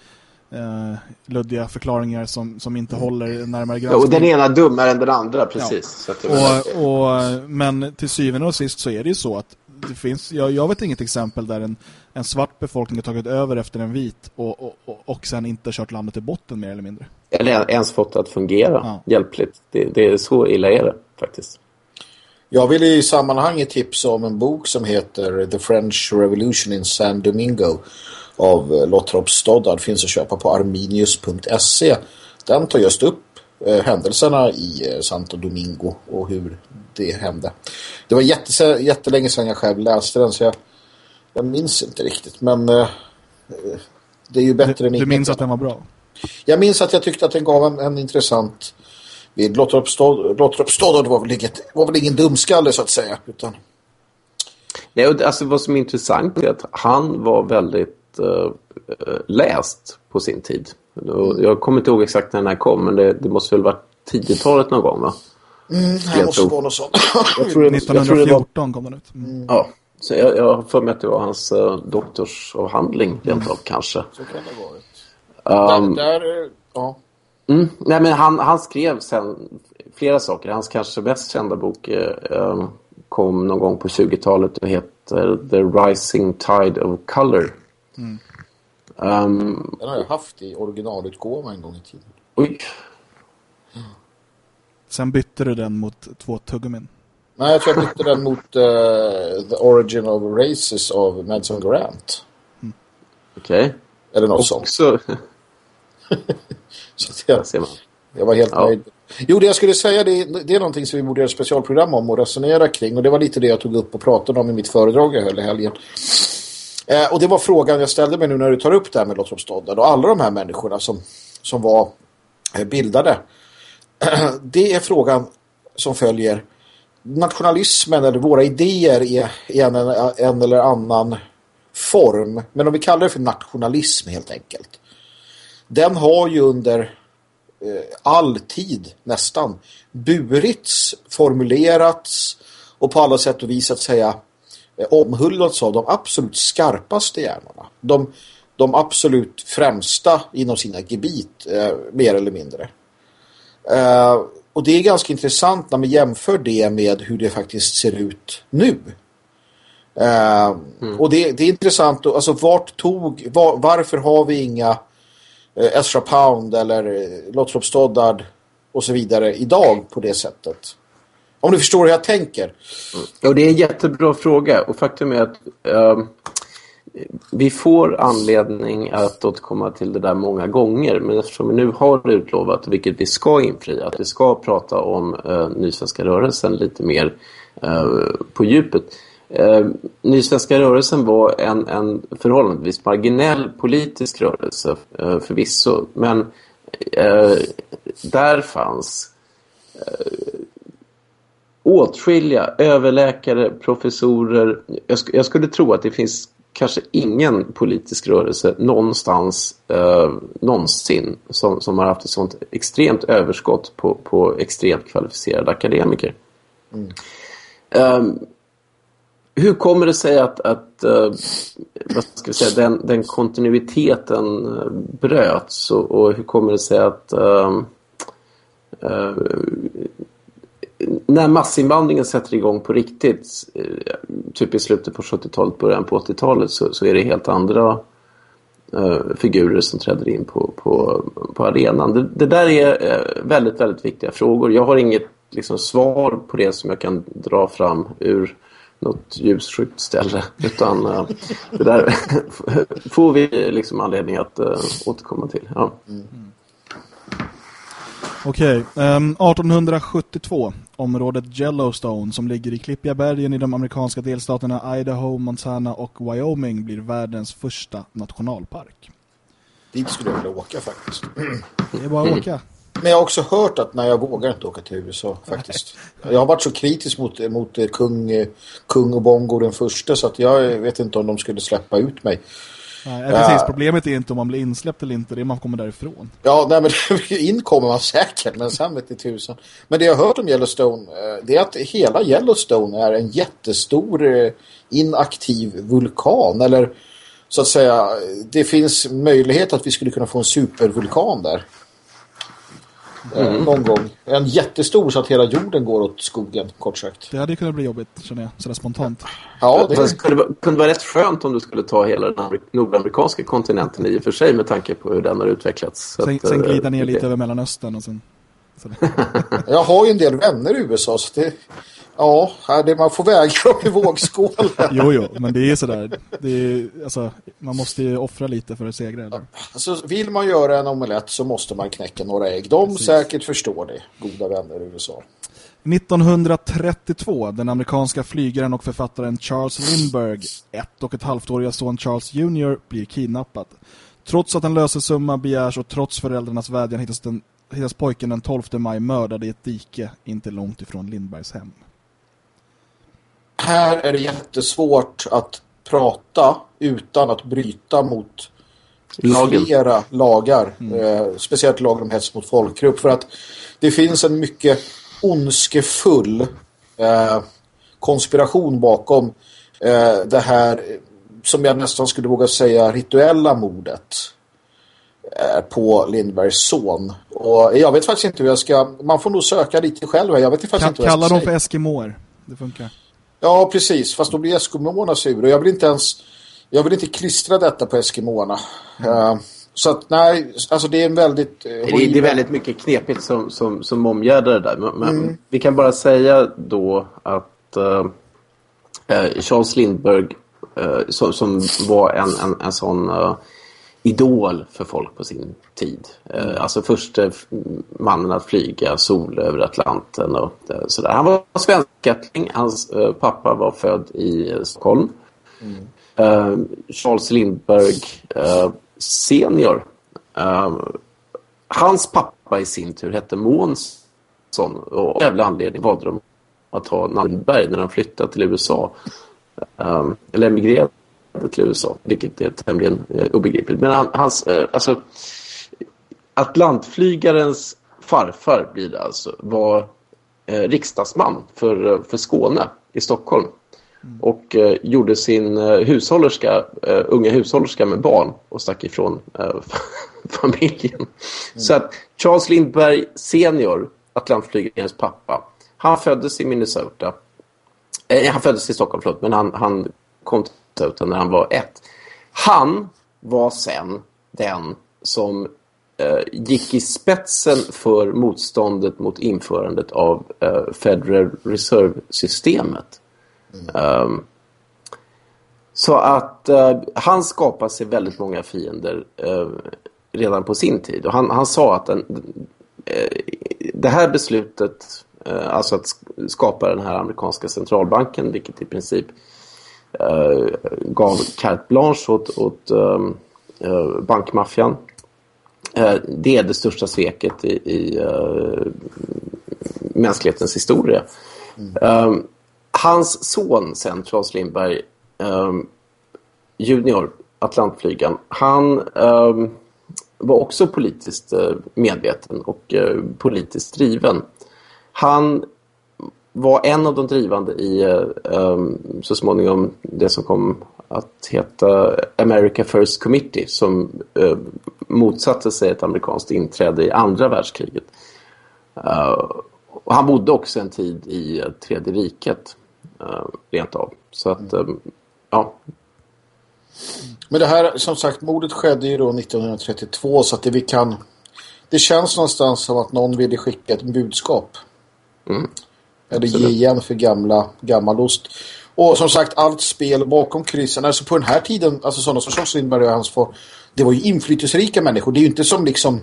eh, luddiga förklaringar som, som inte håller närmare granskning. Ja, och den ena dummare än den andra, precis. Ja. Och, och, men till syvende och sist så är det ju så att det finns, jag, jag vet inget exempel där en, en svart befolkning har tagit över efter en vit och, och, och, och sen inte kört landet i botten mer eller mindre. Eller ens fått det att fungera ja. hjälpligt. Det, det är så illa är det faktiskt. Jag vill i sammanhanget tipsa om en bok som heter The French Revolution in San Domingo av Lottrop Stoddard. Finns att köpa på arminius.se. Den tar just upp eh, händelserna i eh, Santo Domingo och hur det hände. Det var jätte, jättelänge sedan jag själv läste den så jag, jag minns inte riktigt. Men eh, det är ju bättre du, än inget. Du minns att den var bra? Jag minns att jag tyckte att den gav en, en intressant vid Lottrop Stoddard var, väl var väl ingen dumskalle så att säga. Utan... Nej, alltså vad som är intressant är att han var väldigt uh, läst på sin tid. Jag kommer inte ihåg exakt när den här kom, men det, det måste väl varit 10-talet någon gång va? Mm, det måste vara något sånt. jag tror det, 1914 jag var... kom den ut. Mm. Ja, så jag, jag har för mig att det var hans uh, doktorsavhandling rent av kanske. Så kan det ha varit. Um, där, där, ja. Mm. Nej, men han, han skrev sen flera saker. Hans kanske mest kända bok eh, kom någon gång på 20-talet och heter The Rising Tide of Color. Mm. Um, Den har jag haft i originalutgåva en gång i tiden. Oj. Sen bytte du den mot två tuggumin. Nej, jag tror jag bytte den mot uh, The Origin of Races av Madison Grant. Mm. Okej. Okay. Eller något sånt. Också... Så [LAUGHS] jag, jag var helt ja. nöjd. Jo, det jag skulle säga det, det är någonting som vi borde göra ett specialprogram om och resonera kring. Och det var lite det jag tog upp och pratade om i mitt föredrag jag höll i helgen. Eh, och det var frågan jag ställde mig nu när du tar upp det här med Lottrop Stoddard och alla de här människorna som, som var eh, bildade det är frågan som följer nationalismen eller våra idéer i en, en eller annan form. Men om vi kallar det för nationalism helt enkelt den har ju under eh, all tid nästan burits, formulerats och på alla sätt och vis att säga eh, omhullats av de absolut skarpaste hjärnorna. De, de absolut främsta inom sina gebit, eh, mer eller mindre. Eh, och det är ganska intressant när man jämför det med hur det faktiskt ser ut nu. Eh, mm. Och det, det, är intressant, alltså vart tog, var, varför har vi inga eh, Ezra Pound eller Lottrop Stoddard och så vidare idag på det sättet? Om du förstår hur jag tänker. Mm. Ja, det är en jättebra fråga och faktum är att uh, vi får anledning att återkomma till det där många gånger. Men eftersom vi nu har utlovat, vilket vi ska infria, att vi ska prata om eh, Nysvenska rörelsen lite mer eh, på djupet. Eh, Nysvenska rörelsen var en, en förhållandevis marginell politisk rörelse eh, förvisso. Men eh, där fanns eh, åtskilliga överläkare, professorer. Jag, sk jag, skulle tro att det finns kanske ingen politisk rörelse någonstans eh, någonsin som, som har haft ett sånt extremt överskott på, på extremt kvalificerade akademiker. Mm. Um, hur kommer det sig att, att uh, vad ska vi säga, den, den kontinuiteten uh, bröts och, och, hur kommer det sig att uh, när massinvandringen sätter igång på riktigt, eh, typ i slutet på 70-talet, början på 80-talet, så, så, är det helt andra eh, figurer som träder in på, på, på arenan. Det, det där är eh, väldigt, väldigt viktiga frågor. Jag har inget liksom, svar på det som jag kan dra fram ur något ljusskyggt ställe. [LAUGHS] Utan uh, det där [LAUGHS] får vi liksom anledning att återkomma till. Ja. Mm. Okej, okay. um, 1872, området Yellowstone som ligger i Klippiga bergen i de amerikanska delstaterna Idaho, Montana och Wyoming blir världens första nationalpark. Dit skulle jag vilja åka faktiskt. Det är bara att åka. Men jag har också hört att när jag vågar inte åka till USA faktiskt. Jag har varit så kritisk mot, mot kung, kung och Bongo den första så att jag vet inte om de skulle släppa ut mig. Nej, precis. Problemet är inte om man blir insläppt eller inte, det är man kommer därifrån. Ja, nej, men [LAUGHS] in kommer man säkert, men sen vet tusen. Men det jag har hört om Yellowstone, eh, det är att hela Yellowstone är en jättestor eh, inaktiv vulkan, eller så att säga, det finns möjlighet att vi skulle kunna få en supervulkan där. Eh, mm. någon gång. En jättestor så att hela jorden går åt skogen, kort sagt. Det hade kunnat bli jobbigt, känner jag, sådär spontant. Ja, det Fast kunde, kunde vara rätt skönt om du skulle ta hela den nordamerikanska kontinenten i och för sig med tanke på hur den har utvecklats. Sen, att, sen glida ner lite över Mellanöstern och sen... [LAUGHS] jag har ju en del vänner i USA så det, Ja, det, man får väga dem i vågskålen. [LAUGHS] jo, jo, men det är sådär. Det är, alltså, man måste ju offra lite för att segra. Eller? Alltså, vill man göra en omelett så måste man knäcka några ägg. De Precis. säkert förstår det, goda vänner i USA. 1932, den amerikanska flygaren och författaren Charles Lindbergh, ett och ett halvtåriga son Charles Jr. blir kidnappad. Trots att en lösesumma begärs och trots föräldrarnas vädjan hittas, den, hittas pojken den 12 maj mördad i ett dike inte långt ifrån Lindbergs hem här är det jättesvårt att prata utan att bryta mot Lagen. flera lagar. Mm. Eh, speciellt lagen om hets mot folkgrupp. För att det finns en mycket ondskefull eh, konspiration bakom eh, det här som jag nästan skulle våga säga rituella mordet eh, på Lindbergs son. Och jag vet faktiskt inte hur jag ska... Man får nog söka lite själv. Jag vet faktiskt kan, inte vad jag ska dem för Eskimoer. Det funkar. Ja, precis. Fast då blir Eskimoerna sur. Och jag vill inte ens... Jag vill inte klistra detta på Eskimoerna. Mm. Uh, så att nej, alltså det är en väldigt... Uh, det, det, är väldigt mycket knepigt som, som, som omgärdar det där. Men, mm. vi kan bara säga då att uh, Charles Lindbergh som, som var en, en, en sån idol för folk på sin tid. Mm. Alltså första mannen att flyga sol över Atlanten och eh, sådär. Han var svenskättling. Hans eh, pappa var född i Stockholm. Mm. Charles Lindbergh senior. Hans pappa i sin tur hette Månsson och av jävla anledning valde de att ha Lindberg när de flyttade till USA. Eller emigrerade till USA, vilket är tämligen eh, obegripligt. Men han, hans, eh, alltså, Atlantflygarens farfar blir det alltså, var eh, riksdagsman för, eh, för Skåne i Stockholm. Mm. Och eh, gjorde sin eh, hushållerska, eh, unga hushållerska med barn och stack ifrån eh, [LAUGHS] familjen. Mm. Så att Charles Lindberg senior, Atlantflygarens pappa, han föddes i Minnesota. han föddes i Stockholm, förlåt, men han, han kom till utan när han var ett. Han var sen den som eh, gick i spetsen för motståndet mot införandet av eh, Federal Reserve-systemet. Mm. Um, Så att uh, han skapade sig väldigt många fiender uh, redan på sin tid. Och han, han sa att den, uh, det här beslutet, alltså att skapa den här amerikanska centralbanken, vilket i princip Eh, gav carte blanche åt, åt ehm, eh, bankmaffian. Eh, det är det största sveket i, i mänsklighetens historia. Mm. hans son sen, Charles Lindberg, um, ehm, junior, Atlantflygan, han um, var också politiskt uh, medveten och uh, politiskt driven. Han var en av de drivande i um, så småningom det som kom att heta America First Committee som uh, motsatte sig ett amerikanskt inträde i andra världskriget. Uh, och han bodde också en tid i Tredje riket uh, rent av. Så att um, Ja. Men det här, som sagt, mordet skedde ju då 1932 så att det vi kan... Det känns någonstans som att någon ville skicka ett budskap. Mm. Eller ge igen för gamla, gammal ost. Och som sagt, allt spel bakom krisen. Alltså på den här tiden, alltså sådana som Charles Lindberg och hans far, det var ju inflytelserika människor. Det är ju inte som liksom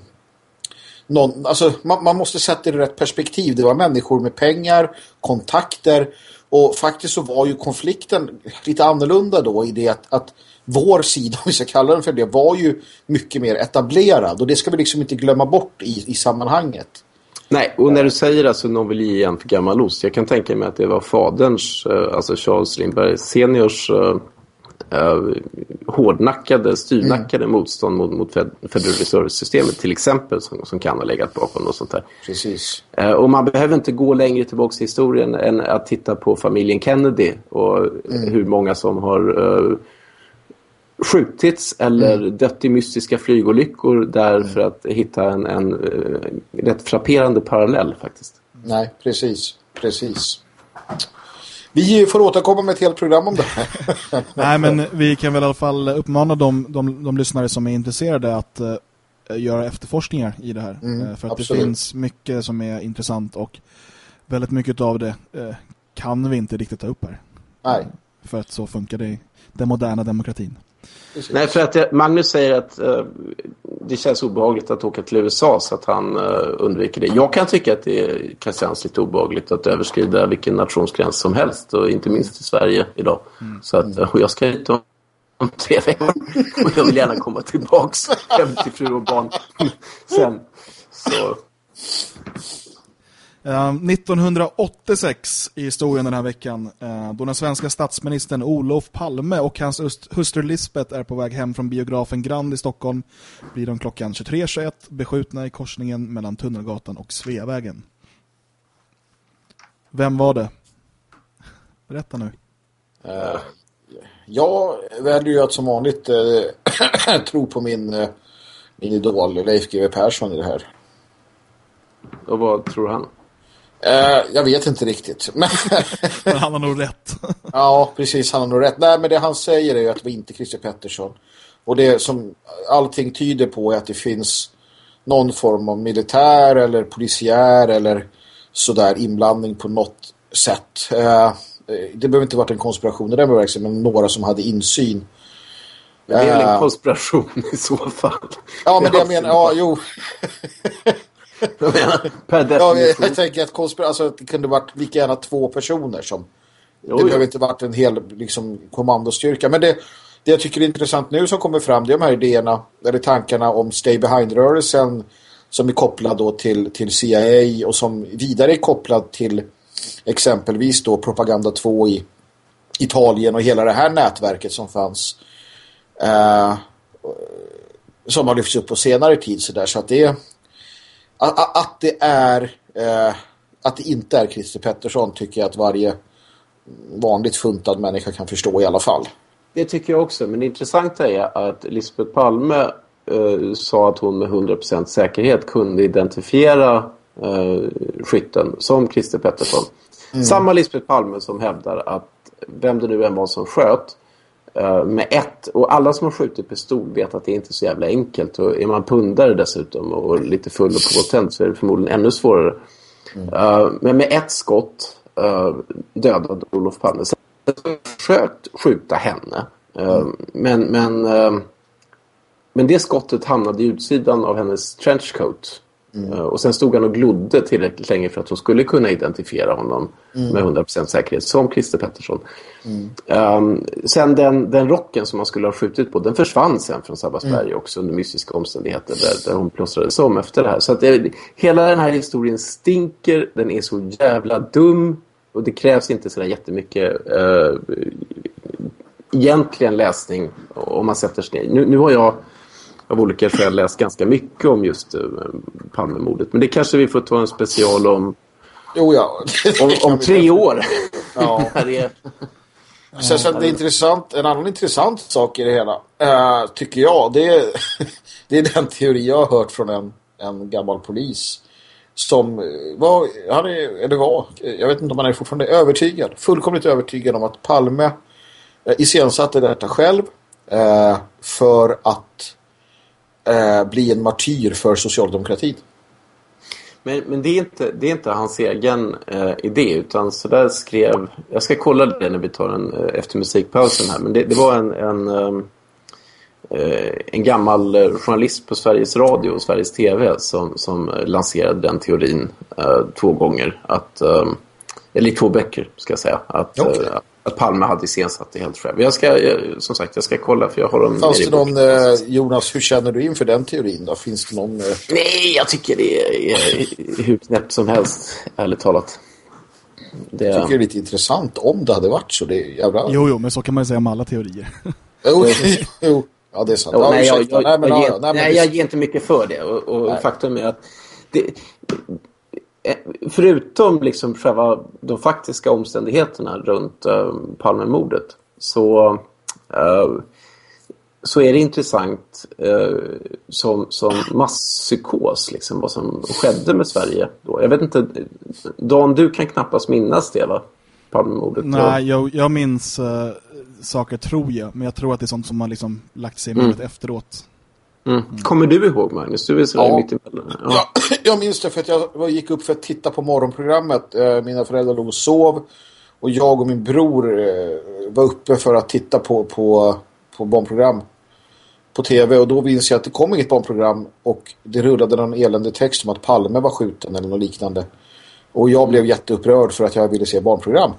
någon, alltså man, man måste sätta det i rätt perspektiv. Det var människor med pengar, kontakter och faktiskt så var ju konflikten lite annorlunda då i det att, att vår sida, [LAUGHS] om vi ska kalla den för det, var ju mycket mer etablerad. Och det ska vi liksom inte glömma bort i, i sammanhanget. Nej, och när du säger alltså ge igen för gammal ost, jag kan tänka mig att det var faderns, eh, alltså Charles Lindberg seniors eh, uh, hårdnackade, styrnackade mm. motstånd mot, mot Federal Reserve-systemet till exempel som, som kan ha legat bakom och sånt där. Precis. Uh, och man behöver inte gå längre tillbaka i historien än att titta på familjen Kennedy och mm. hur många som har uh, skjutits eller mm. dött i mystiska flygolyckor därför mm. att hitta en, en uh, rätt frapperande parallell faktiskt. Nej, precis. Precis. Vi får återkomma med ett helt program om det här. [LAUGHS] Nej, men vi kan väl i alla fall uppmana de, de, de lyssnare som är intresserade att uh, göra efterforskningar i det här. Mm, uh, för att absolut. det finns mycket som är intressant och väldigt mycket av det uh, kan vi inte riktigt ta upp här. Nej. För att så funkar det i den moderna demokratin. Nej, för att Magnus säger att uh, det känns obehagligt att åka till USA så att han uh, undviker det. Jag kan tycka att det kan kännas lite obehagligt att överskrida vilken nationsgräns som helst och inte minst i Sverige idag. Mm. Så att, uh, och jag ska hit om, om tre veckor och jag vill gärna komma tillbaks [LAUGHS] hem till fru och barn [LAUGHS] sen. Så 1986 ehm, i historien den här veckan uh, då den svenska statsministern Olof Palme och hans hustru Lisbeth är på väg hem från biografen Grand i Stockholm blir de klockan 23.21 beskjutna i korsningen mellan Tunnelgatan och Sveavägen. Vem var det? Berätta nu. Uh, jag väljer ju att som vanligt uh, [CLEARS THROAT] tro på min, uh, min idol Leif GW Persson i det här. Och vad tror han? Uh, jag vet inte riktigt. [LAUGHS] Men, men han har nog rätt. [LAUGHS] ja, precis. Han har nog rätt. Nej, men det han säger är ju att det var inte Christer Pettersson. Och det som allting tyder på är att det finns någon form av militär eller polisiär eller sådär inblandning på något sätt. Uh, det behöver inte varit en konspiration i den bemärkelsen, men några som hade insyn. Det är väl en konspiration i så fall. Ja, men det jag menar, ja, jo. [LAUGHS] jag per. Ja, jag tänker att konspir alltså, det kunde varit lika gärna två personer som jo, det behöver inte varit en hel liksom, kommandostyrka. Men det, det jag tycker är intressant nu som kommer fram det är de här idéerna, eller tankarna om Stay Behind-rörelsen som är kopplad då till, till CIA och som vidare är kopplad till exempelvis då Propaganda 2 i Italien och hela det här nätverket som fanns eh, som har lyfts upp på senare tid så där så att det att, att det är eh, att det inte är Christer Pettersson tycker jag att varje vanligt funtad människa kan förstå i alla fall. Det tycker jag också, men det intressanta är att Lisbeth Palme eh, sa att hon med 100% säkerhet kunde identifiera eh, skytten som Christer Pettersson. Mm. Samma Lisbeth Palme som hävdar att vem det nu än var som sköt Eh, med ett. Och alla som har skjutit pistol vet att det är inte är så jävla enkelt. Och är man pundare dessutom och lite full och påtänd så är det förmodligen ännu svårare. Mm. Uh, men med ett skott uh, dödade Olof Palme. Sen försökt skjuta henne Eh, men, men, men det skottet hamnade i utsidan av hennes trenchcoat. Mm. Och sen stod han och glodde tillräckligt länge för att hon skulle kunna identifiera honom mm. med 100% säkerhet som Christer Pettersson. Mm. Um, sen den, den rocken som man skulle ha skjutit på, den försvann sen från Sabbatsberg mm. också under mystiska omständigheter där, där hon plåstrades om efter det här. Så att det, hela den här historien stinker, den är så jävla dum och det krävs inte så jättemycket uh, egentligen läsning om man sätter sig ner. Nu, nu har jag av olika skäl läst ganska mycket om just uh, Palmemordet. Men det kanske vi får ta en special om Jo, ja. om, om [LAUGHS] tre år. Ja. Sen, sen det är intressant, en annan intressant sak i det hela, uh, tycker jag, det är, [LAUGHS] det är den teori jag har hört från en, en gammal polis som var, han är, eller var, jag vet inte om han är fortfarande övertygad, fullkomligt övertygad om att Palme uh, iscensatte detta själv uh, för att uh, bli en martyr för socialdemokratin. Men, men det, är inte, det är inte hans egen eh, idé utan så där skrev... Jag ska kolla det när vi tar en eh, efter musikpausen här. Men det, det var en, en, eh, en gammal eh, journalist på Sveriges Radio och Sveriges TV som, som lanserade den teorin eh, två gånger. Att, eller två böcker ska jag säga. Att, okay. Eh, att Palme hade iscensatt det helt själv. Jag ska, som sagt, jag ska kolla för jag har dem Fanns det någon, eh, Jonas, hur känner du inför den teorin då? Finns det någon... Eh... Nej, jag tycker det är, hur knäppt som helst, ärligt talat. Det... Jag tycker det är lite intressant om det hade varit så. Det är jävla... Jo, jo, men så kan man ju säga om alla teorier. [LAUGHS] jo, jo. Ja, det är sant. Jo, nej, jag, jag, nej, men, jag, ja, nej, nej, jag ger inte mycket för det. Och, och faktum är att det, förutom liksom själva de faktiska omständigheterna runt uh, Palmemordet så, uh, så är det intressant uh, som, som masspsykos liksom, vad som skedde med Sverige då. Jag vet inte, Dan, du kan knappast minnas det va? Palmemordet. Nej, jag, jag minns uh, saker tror jag, men jag tror att det är sånt som man liksom lagt sig i minnet mm. efteråt. Mm. Kommer du ihåg Magnus? Du är så ja. mitt emellan. Ja. ja. [CLEARS THROAT] jag minns det för att jag gick upp för att titta på morgonprogrammet. Eh, mina föräldrar låg och sov. Och jag och min bror eh, var uppe för att titta på, på, på barnprogram på tv. Och då minns jag att det kom inget barnprogram. Och det rullade någon eländig text om att Palme var skjuten eller något liknande. Och jag blev jätteupprörd för att jag ville se barnprogram.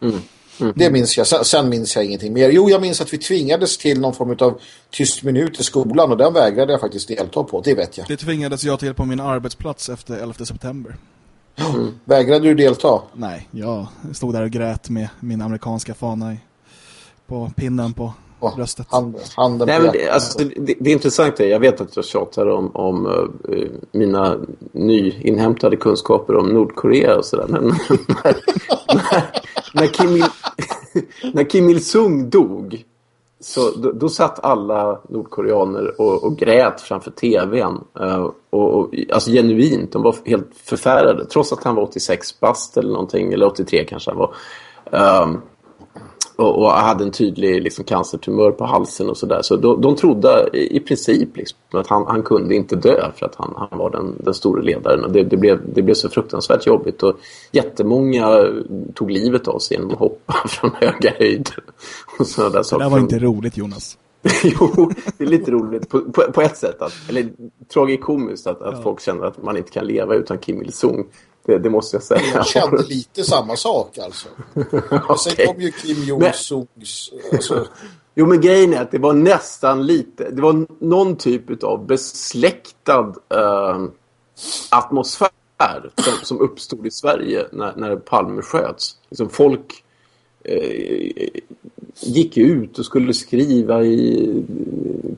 Mm. Mm. Det minns jag. Sen, sen, minns jag ingenting mer. Jo, jag minns att vi tvingades till någon form av tyst minut i skolan och den vägrade jag faktiskt delta på. Det vet jag. Det tvingades jag till på min arbetsplats efter 11 september. Mm. Vägrade du delta? Nej, jag stod där och grät med min amerikanska fana i, på pinnen på oh, bröstet. Hand, handen Nej, men det, alltså, det, det är intressant. Jag vet att jag tjatar om, om uh, mina nyinhämtade kunskaper om Nordkorea och sådär. Men [LAUGHS] när, när, när Kim, Il, [LAUGHS] när Kim Il-Sung dog så då, då, satt alla nordkoreaner och, och grät framför tvn. Uh, och, och, alltså genuint, de var helt förfärade. Trots att han var 86 bast eller någonting, eller 83 kanske han var. Um, och, och hade en tydlig liksom, cancertumör på halsen och sådär. Så de, de trodde i, i princip liksom, att han, han kunde inte dö för att han, han var den, den stora ledaren. Och det, det, blev, det blev så fruktansvärt jobbigt och jättemånga tog livet av sig genom att hoppa [LAUGHS] från höga höjder. Och där saker. Det där var inte roligt Jonas. [LAUGHS] jo, det är lite roligt på, på, på ett sätt. Att, eller tragikomiskt att, att ja. folk känner att man inte kan leva utan Kim Il-Sung. Det, det, måste jag säga. Jag kände [LAUGHS] lite samma sak alltså. [LAUGHS] okay. Sen kom ju Kim Jong-Sungs... Alltså... Jo, men grejen är att det var nästan lite... Det var någon typ av besläktad äh, atmosfär som, som, uppstod i Sverige när, när Palme sköts. Liksom folk äh, gick ut och skulle skriva i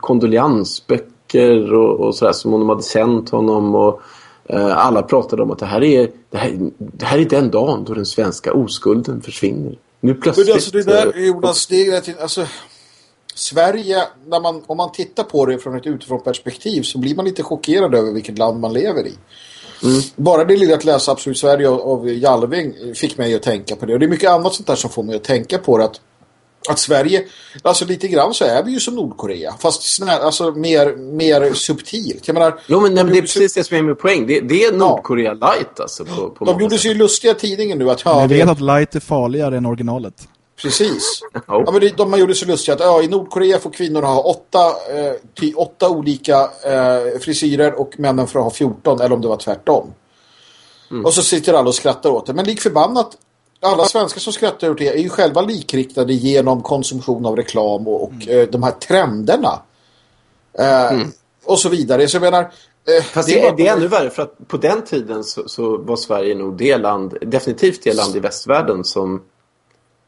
kondoliansböcker och, och sådär som om de hade känt honom och Eh, alla pratade om att det här är, det här, det här är den dagen då den svenska oskulden försvinner. Nu plötsligt... Men alltså det där, Jonas, det är alltså, Sverige, när man, om man tittar på det från ett utifrån perspektiv så blir man lite chockerad över vilket land man lever i. Mm. Bara det lilla att läsa Absolut Sverige av, av Jalving fick mig att tänka på det. Och det är mycket annat sånt där som får mig att tänka på det. Att att Sverige, alltså lite grann så är vi ju som Nordkorea. Fast snär, alltså mer, mer subtilt. Jag menar, jo, men de det är precis det som är min poäng. Det, det är Nordkorea ja. light alltså. På, på de gjorde sig ju lustiga tidningen nu att... Ja, vi vet att light är farligare än originalet. Precis. [LAUGHS] Ja. men de man gjorde så lustigt att ja, i Nordkorea får kvinnor ha åtta, eh, ty, åtta olika eh, frisyrer och männen får ha 14, eller om det var tvärtom. Mm. Och så sitter alla och skrattar åt det. Men lik förbannat, alla svenskar som skrattar åt det är ju själva likriktade genom konsumtion av reklam och, och mm. eh, de här trenderna. Eh, mm. Och så vidare. Så jag menar... Eh, Fast det, är, det är ännu värre för att på den tiden så, så, var Sverige nog det land, definitivt det land i västvärlden som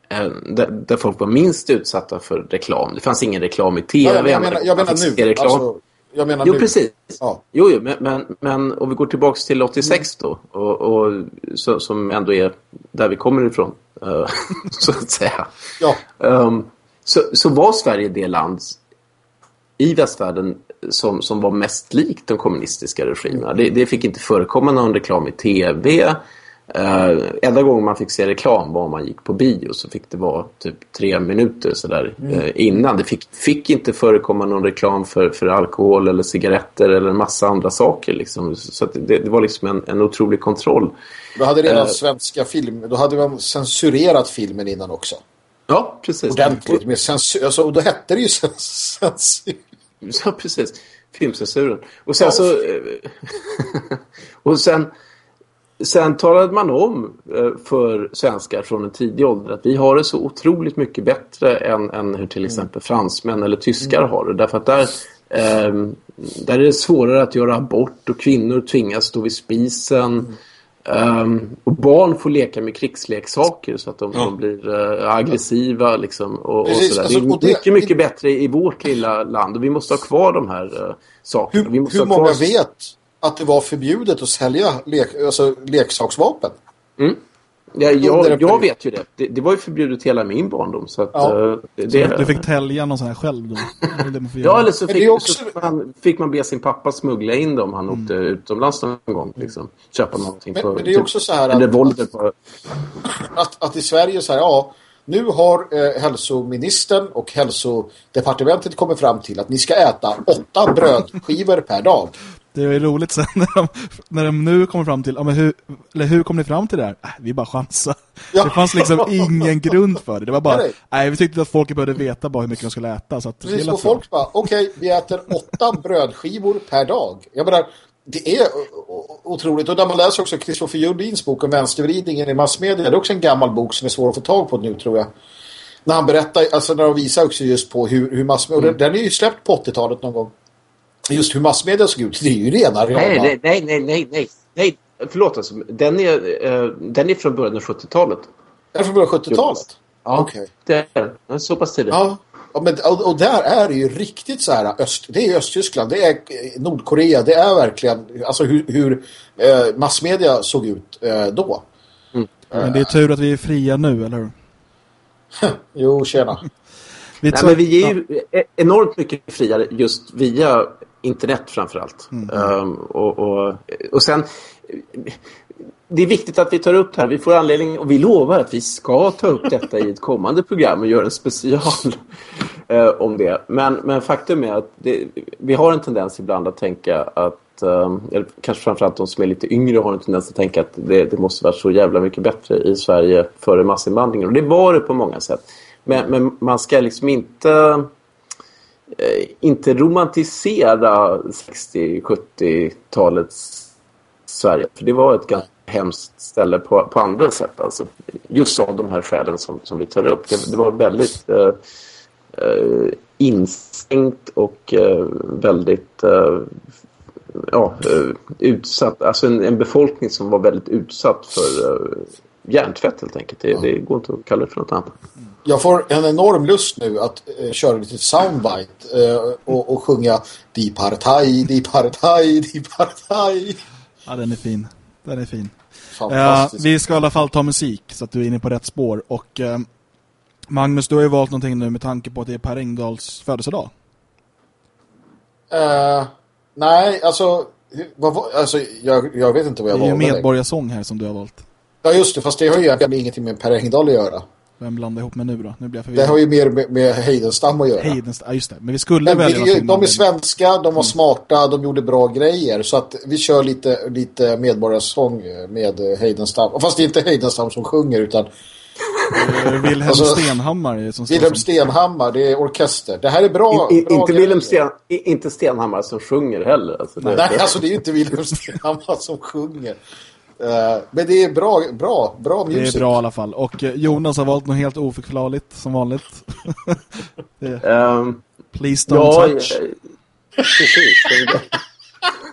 eh, där, där, folk var minst utsatta för reklam. Det fanns ingen reklam i tv. Ja, jag, menar, jag menar nu. Reklam. Alltså, jag menar jo, nu. precis. Ja. Jo, jo men, men, men om vi går tillbaka till 86 mm. då, och, och så, som ändå är där vi kommer ifrån, uh, [LAUGHS] så att säga. Ja. Um, så, så var Sverige det land i västvärlden som, som var mest likt de kommunistiska regimerna. Det, det fick inte förekomma någon reklam i tv. Uh, enda gången man fick se reklam var om man gick på bio så fick det vara typ tre minuter sådär mm. uh, innan. Det fick, fick, inte förekomma någon reklam för, för alkohol eller cigaretter eller en massa andra saker. Liksom. Så det, det, var liksom en, en otrolig kontroll. Då hade redan uh, svenska film, då hade man censurerat filmen innan också. Ja, precis. Ordentligt. Med censur, alltså, och då hette det ju [LAUGHS] censur. Ja, precis. Filmcensuren. Och sen ja. så... [LAUGHS] och sen Sen talade man om eh, för svenskar från en tidig ålder att vi har det så otroligt mycket bättre än, än hur till exempel fransmän eller tyskar mm. har det. Därför att där, eh, där är det svårare att göra abort och kvinnor tvingas stå vid spisen. Mm. Um, och barn får leka med krigsleksaker så att de, ja. de blir uh, aggressiva liksom, och, Precis, och sådär. Alltså, det är mycket, det, mycket bättre i vårt lilla land och vi måste ha kvar de här uh, sakerna. Hur, hur många kvar... vet att det var förbjudet att sälja lek, alltså, leksaksvapen. Mm. Ja, jag, jag vet ju det. det. det. var ju förbjudet hela min barndom. Så att, ja. uh, det, så du fick tälja någon sån här själv då? [LAUGHS] ja, eller så fick, också... så man, fick man be sin pappa smuggla in dem han mm. åkte utomlands någon gång. Liksom, köpa någonting men, på, men det är typ, också så här att, på... att, att i Sverige så här, ja, nu har eh, hälsoministern och hälsodepartementet kommit fram till att ni ska äta åtta brödskivor per dag. Det är roligt sen [LAUGHS] när de, när de nu kommer fram till, ja, men hur, eller hur kom ni fram till det här? Äh, vi bara chansa. Ja. Det fanns liksom ingen [LAUGHS] grund för det. Det var bara, nej, nej vi tyckte att folk behövde veta bara hur mycket de skulle äta. Så att Precis, och folk bara, okej, okay, vi äter åtta [LAUGHS] brödskivor per dag. Jag menar, det är otroligt. Och när man läser också Kristoffer Jordins bok om vänstervridningen i massmedia, det är också en gammal bok som är svår att få tag på nu tror jag. När han berättar, alltså när de visar också just på hur, hur massmedia, mm. den är ju släppt på 80-talet någon gång just hur massmedia såg ut, [LAUGHS] det är ju rena rama. Nej, nej, nej, nej, nej, nej. Förlåt alltså, den är, uh, den är från början av 70-talet. Den är från början av 70-talet? Ja, okay. det är den. så pass tidigt. Ja. Ja, men, och, och, där är det ju riktigt så här, öst, det är Östtyskland, det är Nordkorea, det är verkligen alltså hur, hur eh, massmedia såg ut eh, då. Mm. Men det är tur att vi är fria nu, eller hur? [LAUGHS] jo, tjena. Nej, men vi är ju ja. enormt mycket friare just via internet framförallt. Mm. Um, och, och, och sen det är viktigt att vi tar upp det här. Vi får anledning och vi lovar att vi ska ta upp detta i ett kommande program och göra en special uh, [LAUGHS] om det. Men, men faktum är att det, vi har en tendens ibland att tänka att um, eller kanske framförallt de som är lite yngre har en tendens att tänka att det, det måste vara så jävla mycket bättre i Sverige före massinvandringen. Och det var det på många sätt. Men, men man ska liksom inte eh, inte romantisera 60-70-talets Sverige. För det var ett ganska hemskt ställe på, på andra sätt. Alltså, just av de här skälen som, som vi tar upp. Det, det var väldigt eh, eh instängt och eh, väldigt eh, ja, eh, utsatt. Alltså en, en, befolkning som var väldigt utsatt för eh, hjärntvätt helt enkelt. Det, ja. det går inte att kalla det för något annat. Jag får en enorm lust nu att eh, köra lite soundbite eh, och, och sjunga Di Partai, Di Partai, Di Partai. Ja, den är fin. Den är fin. Eh, vi ska i alla fall ta musik så att du är inne på rätt spår. Och eh, Magnus, du har ju valt någonting nu med tanke på att det är Per Engdahls födelsedag. Uh, nej, alltså, vad, alltså jag, jag vet inte vad jag valde. Det är ju medborgarsång här som du har valt. Ja just det, fast det har ju egentligen ingenting med Per Engdahl att göra. Vem blandar ihop med nu då? Nu blir jag förvirrad. Det har ju mer med, med Heidenstam att göra. Heidenstam, ja just det. Men vi skulle Men välja vi, De är svenska, de var mm. smarta, de gjorde bra grejer. Så att vi kör lite, lite medborgarsång med Heidenstam. Fast det är inte Heidenstam som sjunger utan Eh, Wilhelm Alltså, Stenhammar är som Wilhelm som... Stenhammar, det är orkester. Det här är bra. I, i, bra inte. Wilhelm Sten, inte Stenhammar som sjunger heller. Alltså, det, Nej, det, alltså det är inte Wilhelm Stenhammar som sjunger. Eh, men det är bra, bra, bra Det musik. är bra i alla fall. Och eh, Jonas har valt något helt oförklarligt, som vanligt. [LAUGHS] Ehm, Please don't ja, touch. eh, precis.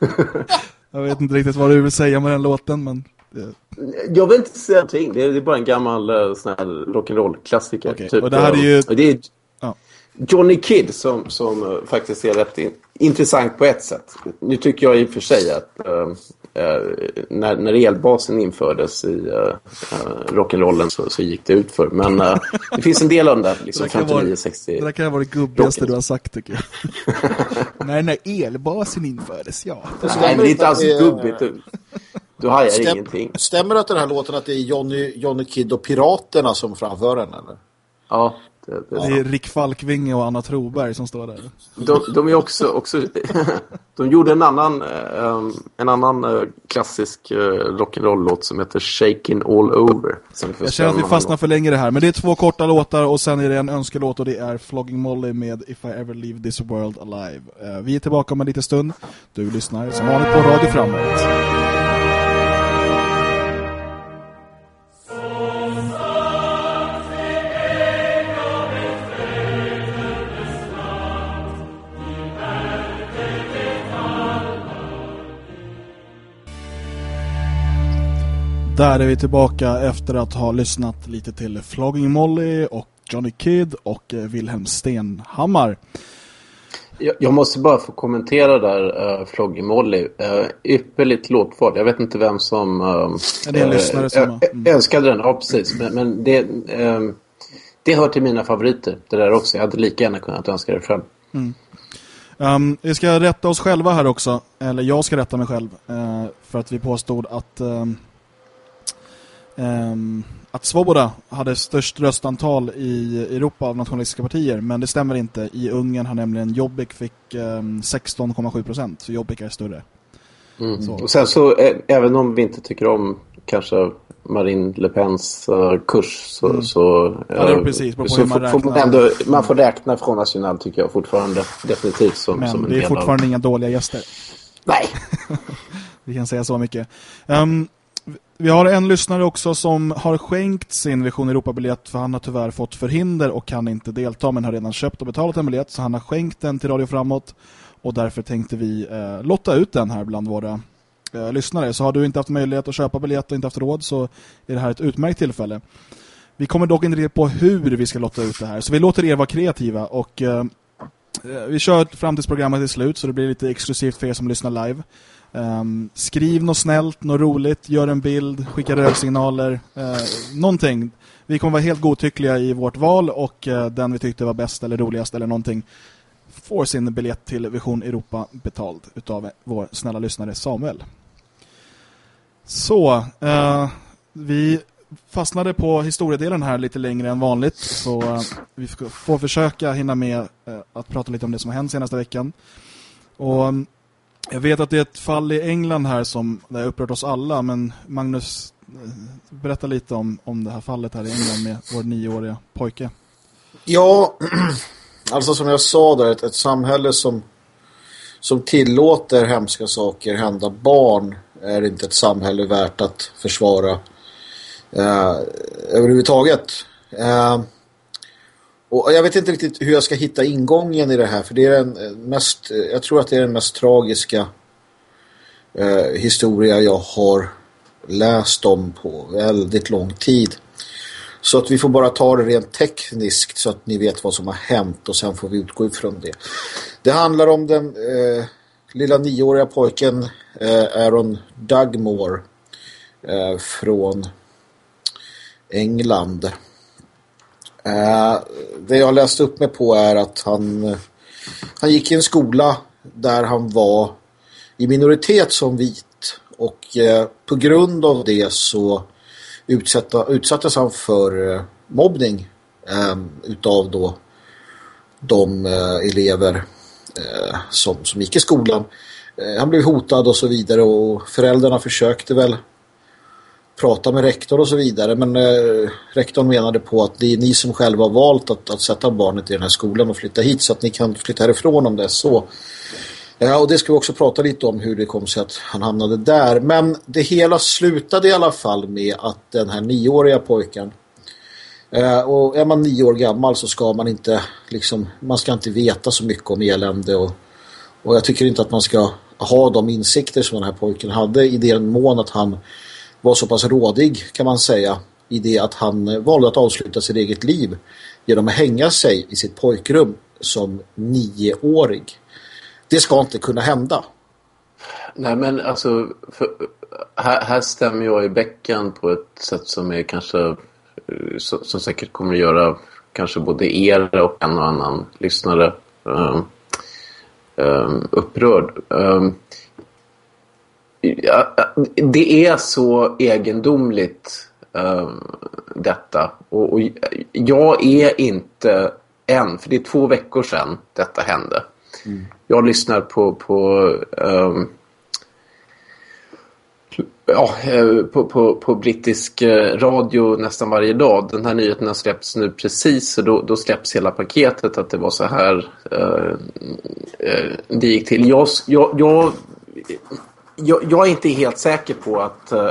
[LAUGHS] Jag vet inte riktigt vad du vill säga med den låten, men... Det... Jag vill inte säga någonting. Det är, det är bara en gammal sån här rock'n'roll-klassiker. Okej, och det här är ju- Det är Ja. Johnny Kidd som, som faktiskt är rätt in, intressant på ett sätt. Nu tycker jag i och för sig att eh, eh, när, när elbasen infördes i uh, uh, rock'n'rollen så, så gick det ut för. Men eh, det finns en del liksom Det vara- 59-60. Det där kan vara det gubbigaste du har sagt, tycker jag. [LAUGHS] när när elbasen infördes, ja. Nej, men det är inte alls gubbigt. Du, du hajar Stäm- ingenting. Stämmer det att den här låten att det är Johnny, Johnny Kidd och Piraterna som framför den eller? Ja, det, det, Det är Rick Falkvinge och Anna Troberg som står där. De, de är också, också [LAUGHS] de gjorde en annan, eh, en annan eh, klassisk eh, rock'n'roll-låt som heter Shaking All Over. Jag känner att vi fastnar för länge i det här. Men det är två korta låtar och sen är det en önskelåt och det är Flogging Molly med If I Ever Leave This World Alive. Vi är tillbaka om en liten stund. Du lyssnar som vanligt på Radio Framåt. Där är vi tillbaka efter att ha lyssnat lite till Flogging Molly och Johnny Kidd och eh, Wilhelm Stenhammar. Jag, måste bara få kommentera där, uh, Flogging Molly. Uh, ypperligt låtval. Jag vet inte vem som uh, det är lyssnare som ö- önskade den. Ja, precis. Men, men det, ehm, det hör till mina favoriter. Det där också. Jag hade lika gärna kunnat önska det själv. Um, vi ska rätta oss själva här också. Eller jag ska rätta mig själv. eh, för att vi påstod att ehm, att Svoboda hade störst röstantal i Europa av nationalistiska partier. Men det stämmer inte. I Ungern har nämligen Jobbik fick ehm, 16,7 procent. Så Jobbik är större. Mm. Så. Och sen så, även om vi inte tycker om kanske Marine Le Pens eh, kurs så... så Mm. Ja, det är eh, precis, så man får- man, ändå, man får räkna från National tycker jag fortfarande. Definitivt som, Men som det är fortfarande Av... inga dåliga gäster. Nej! [LAUGHS] Vi kan säga så mycket. Ehm, vi har en lyssnare också som har skänkt sin Vision Europa-biljett för han har tyvärr fått förhinder och kan inte delta men har redan köpt och betalat en biljett så han har skänkt den till Radio Framåt och därför tänkte vi eh, lotta ut den här bland våra eh, lyssnare. Så har du inte haft möjlighet att köpa biljett och inte haft råd så är det här ett utmärkt tillfälle. Vi kommer dock inte reda på hur vi ska lotta ut det här så vi låter er vara kreativa och eh, Eh, Vi kör fram tills programmet är slut så det blir lite exklusivt för er som lyssnar live. Um, skriv något snällt, något roligt, gör en bild, skicka röksignaler, uh, eh, någonting. Vi kommer vara helt godtyckliga i vårt val och uh, den vi tyckte var bäst eller roligast eller någonting får sin biljett till Vision Europa betald utav vår snälla lyssnare Samuel. Så, uh, vi fastnade på historiedelen här lite längre än vanligt så vi får försöka hinna med att prata lite om det som har hänt senaste veckan. Och um, jag vet att det är ett fall i England här som det har upprört oss alla men Magnus eh, berätta lite om, om det här fallet här i England med vår nioåriga pojke. Ja, [CLEARS THROAT] alltså som jag sa där, ett, ett samhälle som, som tillåter hemska saker hända barn är inte ett samhälle värt att försvara eh, överhuvudtaget. Eh, och jag vet inte riktigt hur jag ska hitta ingången i det här för det är den eh, mest, eh, jag tror att det är den mest tragiska eh, historia jag har läst om på väldigt lång tid. Så att vi får bara ta det rent tekniskt så att ni vet vad som har hänt och sen får vi utgå ifrån det. Det handlar om den eh, lilla nioåriga pojken eh, Aaron Dugmore eh, från England. Eh, det jag läste läst upp mig på är att han, han gick i en skola där han var i minoritet som vit och eh, på grund av det så utsatta, utsattes han för eh, mobbning ehm, utav då de eh, elever eh, som, som gick i skolan. Eh, han blev hotad och så vidare och föräldrarna försökte väl prata med rektor och så vidare. Men eh, rektorn menade på att det är ni som själva har valt att, att sätta barnet i den här skolan och flytta hit så att ni kan flytta härifrån om det är så. Ja, och det ska vi också prata lite om hur det kom sig att han hamnade där. Men det hela slutade i alla fall med att den här nioåriga pojken eh, och är man nio år gammal så ska man inte liksom, man ska inte veta så mycket om elände och, och jag tycker inte att man ska ha de insikter som den här pojken hade i den mån att han var så pass rådig kan man säga i det att han valde att avsluta sitt eget liv genom att hänga sig i sitt pojkrum som nioårig. Det ska inte kunna hända. Nej men alltså för, här, här stämmer jag i bäcken på ett sätt som är kanske som säkert kommer att göra kanske både er och en och annan lyssnare um, um, upprörd. Um, det är så egendomligt uh, detta. Och, och, jag är inte än, för det är två veckor sedan detta hände. Mm. Jag lyssnar på, på um, ja, eh, på, på, på brittisk eh, radio nästan varje dag. Den här nyheten har släppts nu precis och då, då släpps hela paketet att det var så här uh, uh, det gick till. Jag, jag, jag, jag, är inte helt säker på att, uh,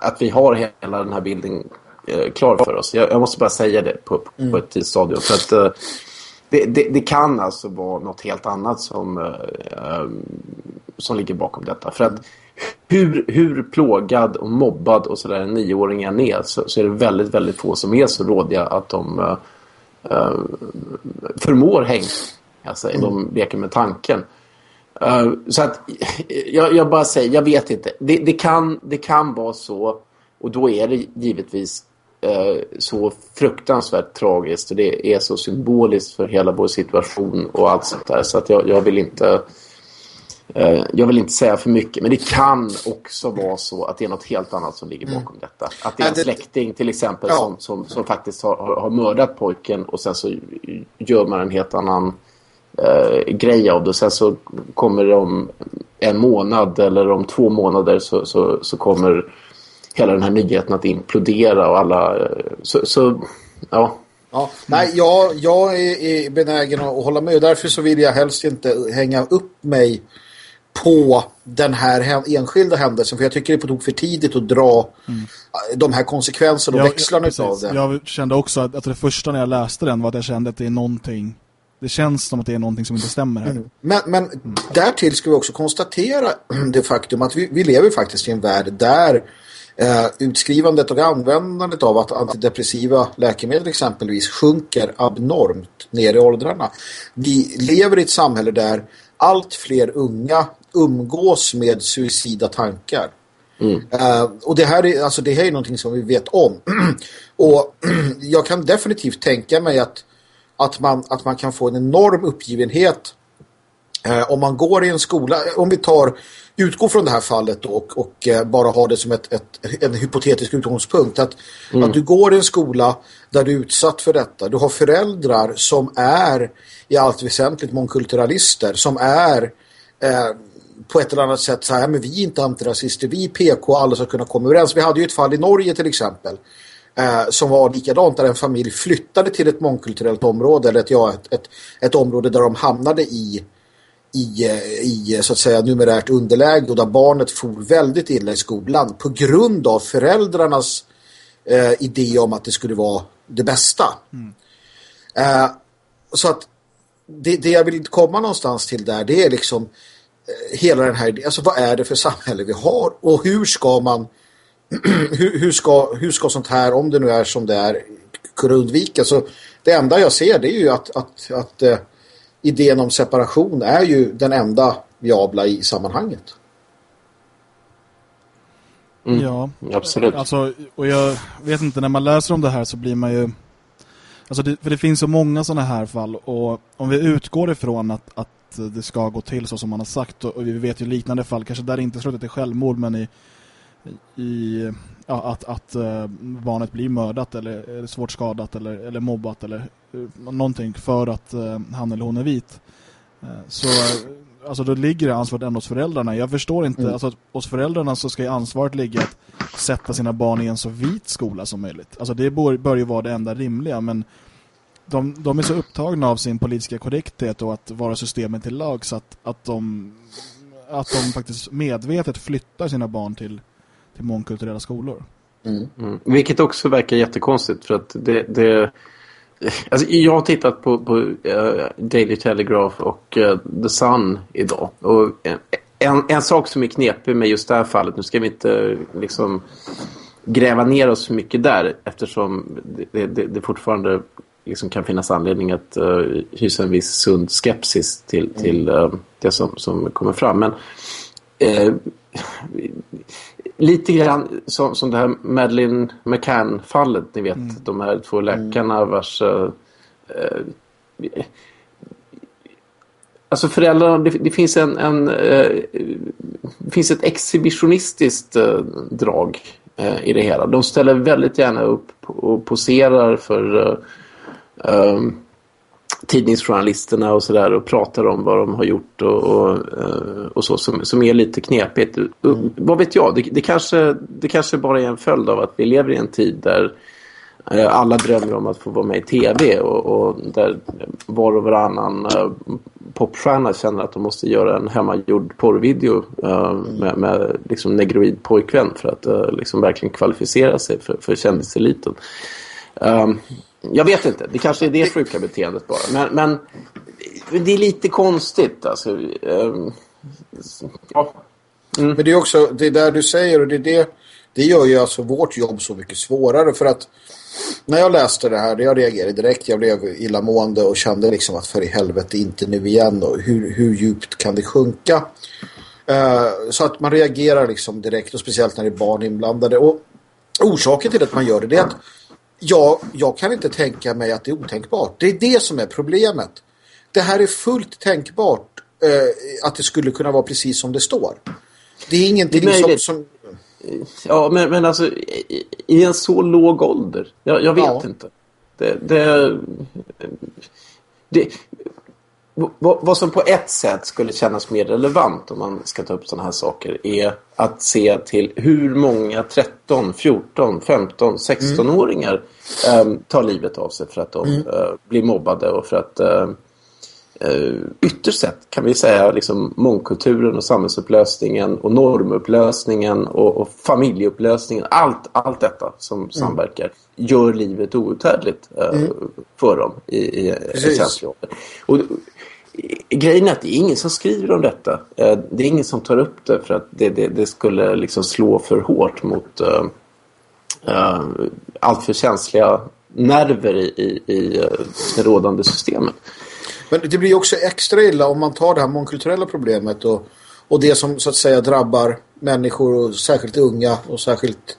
att vi har hela den här bilden klar för oss. Jag, jag, måste bara säga det på, på, mm. ett tidigt stadium. För att, det, det, det, kan alltså vara något helt annat som, som ligger bakom detta. För att hur, hur plågad och mobbad och sådär en nioåring än är så, så är det väldigt, väldigt få som är så rådiga att de uh, förmår hänga. Alltså, mm. de leker med tanken. Uh, så att jag, jag, bara säger, jag vet inte. Det, det, kan, det kan vara så och då är det givetvis uh, så fruktansvärt tragiskt och det är så symboliskt för hela vår situation och allt sånt där. Så att jag, jag vill inte Eh, jag vill inte säga för mycket, men det kan också vara så att det är något helt annat som ligger bakom mm. detta. Att det är en släkting till exempel ja. som, som, som, faktiskt har, har, mördat pojken och sen så gör man en helt annan eh, grej av det. Och sen så kommer det om en månad eller om två månader så, så, så kommer hela den här nyheten att implodera och alla... Eh, så, så ja... Ja, nej, jag, jag är benägen att hålla med. Därför så vill jag helst inte hänga upp mig på den här enskilda händelsen. För jag tycker det är på tok för tidigt att dra mm. de här konsekvenserna och växlarna av det. Jag kände också att, att det första när jag läste den var att jag kände att det är någonting... Det känns som att det är någonting som inte stämmer här. Mm. Men, men mm. därtill ska vi också konstatera [CLEARS THROAT] det faktum att vi, vi lever faktiskt i en värld där eh, utskrivandet och användandet av att antidepressiva läkemedel exempelvis sjunker abnormt ner i åldrarna. Vi lever i ett samhälle där allt fler unga umgås med suicida tankar. Mm. Uh, och det här, är, alltså det här är någonting som vi vet om. [CLEARS THROAT] och [CLEARS THROAT] jag kan definitivt tänka mig att, att, man, att man kan få en enorm uppgivenhet uh, om man går i en skola. Om vi tar utgår från det här fallet och, och uh, bara har det som ett, ett, en hypotetisk utgångspunkt. Att, mm. att du går i en skola där du är utsatt för detta. Du har föräldrar som är i allt väsentligt mångkulturalister. Som är på ett eller annat sätt så här, men vi är inte antirasister, vi är PK, alla ska kunna komma överens. Vi hade ju ett fall i Norge till exempel eh, som var likadant där en familj flyttade till ett mångkulturellt område eller ett, ja, ett, ett, ett område där de hamnade i i, eh, i så att säga numerärt underläge och där barnet for väldigt illa i skolan på grund av föräldrarnas eh, idé om att det skulle vara det bästa. Mm. Eh, så att det, det jag vill komma någonstans till där det är liksom Eh, hela den här alltså vad är det för samhälle vi har och hur ska man [CLEARS THROAT] hur, hur, ska, hur ska sånt här, om det nu är som det är kunna undvikas? Så det enda jag ser det är ju att, att, att uh, idén om separation är ju den enda viabla i sammanhanget. Mm. Ja, absolut. Alltså, och jag vet inte, när man läser om det här så blir man ju... Alltså det, för det finns så många sådana här fall och om vi utgår ifrån att, att det ska gå till så som man har sagt. Och vi vet ju liknande fall, kanske där inte slutat i självmord men i, i ja, att, att uh, barnet blir mördat eller, svårt skadat eller, eller mobbat eller uh, någonting för att uh, han eller hon är vit. Eh, så alltså då ligger det ansvaret ändå hos föräldrarna. Jag förstår inte, mm. alltså hos föräldrarna så ska ju ansvaret ligga att sätta sina barn i en så vit skola som möjligt. Alltså det bör, bör ju vara det enda rimliga, men de, de är så upptagna av sin politiska korrekthet och att vara systemet till lag så att, att, de, att de faktiskt medvetet flyttar sina barn till, till mångkulturella skolor. Mm. Mm. Vilket också verkar jättekonstigt för att det, det Alltså, jag har tittat på, på uh, Daily Telegraph och uh, The Sun idag. Och en, en, en, sak som är knepig med just det här fallet, nu ska vi inte liksom gräva ner oss för mycket där eftersom det, det, det fortfarande liksom kan finnas anledning att uh, hysa en viss sund skepsis till, till uh, det som, som kommer fram. Men uh, lite grann som, som det här Madeleine McCann-fallet, ni vet, mm. de här två läkarna mm. vars... Uh, alltså föräldrarna, det, det, finns en, en uh, finns ett exhibitionistiskt uh, drag i det hela. De ställer väldigt gärna upp och poserar för um, tidningsjournalisterna och sådär och pratar om vad de har gjort och, och, eh, och så som, som är lite knepigt. Mm. Vad vet jag, det, det, kanske, det kanske bara är en följd av att vi lever i en tid där eh, alla drömmer om att få vara med i tv och, och där var och varannan uh, popstjärna känner att de måste göra en hemmagjord porrvideo med, med liksom negroid pojkvän för att liksom verkligen kvalificera sig för, för kändiseliten. Um, jag vet inte, det kanske är det sjuka beteendet bara. Men, men det är lite konstigt. Alltså, um, ja. mm. Men det är också det där du säger och det, det, det gör ju alltså vårt jobb så mycket svårare för att när jag läste det här, jag reagerade direkt. Jag blev illamående och kände liksom att för i helvete inte nu igen. Och hur, hur djupt kan det sjunka? Uh, så att man reagerar liksom direkt och speciellt när det är barn inblandade. Och orsaken till att man gör det, det är att Ja, jag kan inte tänka mig att det är otänkbart. Det är det som är problemet. Det här är fullt tänkbart eh, att det skulle kunna vara precis som det står. Det är ingenting det är som, som... Ja, men, men alltså i, i, en så låg ålder. Jag, jag vet ja. inte. Det, det, det, vad, som på ett sätt skulle kännas mer relevant om man ska ta upp sådana här saker är att se till hur många 13, 14, 15, 16-åringar mm. um, tar livet av sig för att de mm. uh, blir mobbade och för att uh, uh, ytterst sett kan vi säga liksom mångkulturen och samhällsupplösningen och normupplösningen och, och familjeupplösningen. Allt, allt detta som mm. samverkar gör livet outhärdligt mm. för dem i, i, i känslig ålder. Och grejen är att det är ingen som skriver om detta. Eh, det är ingen som tar upp det för att det, det, det skulle liksom slå för hårt mot uh, uh, allt för känsliga nerver i, i, i det rådande systemet. Men det blir också extra illa om man tar det här mångkulturella problemet och, och det som så att säga drabbar människor och särskilt unga och särskilt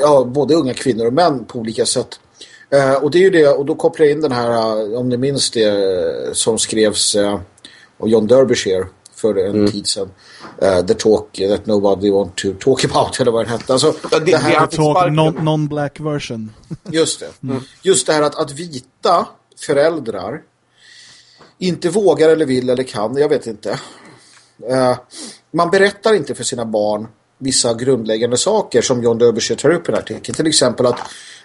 ja, både unga kvinnor och män på olika sätt. Eh, och det är ju det, och då kopplar jag in den här, eh, om ni minns det, eh, som skrevs eh, av John Derbyshire för en mm. tid sedan. Uh, the talk that nobody want to talk about, eller vad den hette. Alltså, ja, det, det här, the talk non-black non version. [LAUGHS] Just det. Mm. Just det här att, att vita föräldrar inte vågar eller vill eller kan, jag vet inte. Uh, man berättar inte för sina barn vissa grundläggande saker som John Derbyshire tar upp i den här artikeln. Till exempel att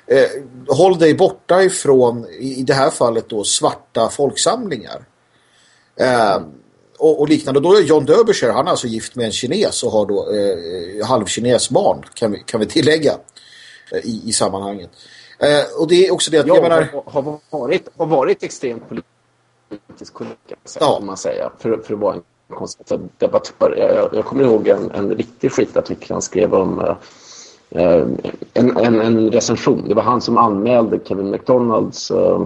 eh, håll dig borta ifrån, i, det här fallet då, svarta folksamlingar. Eh, och, och, liknande. Då är John Derbyshire, han är alltså gift med en kines och har då eh, halvkines barn, kan vi, kan vi tillägga eh, i, i sammanhanget. Eh, och det är också det att ja, jag menar... Har, har, varit, har varit extremt politiskt korrekt, ja. man säga, för, för att vara en konservativ debattör. Jag, jag, kommer ihåg en, en riktig skitartikel han skrev om uh, en, en, en, recension. Det var han som anmälde Kevin McDonalds uh,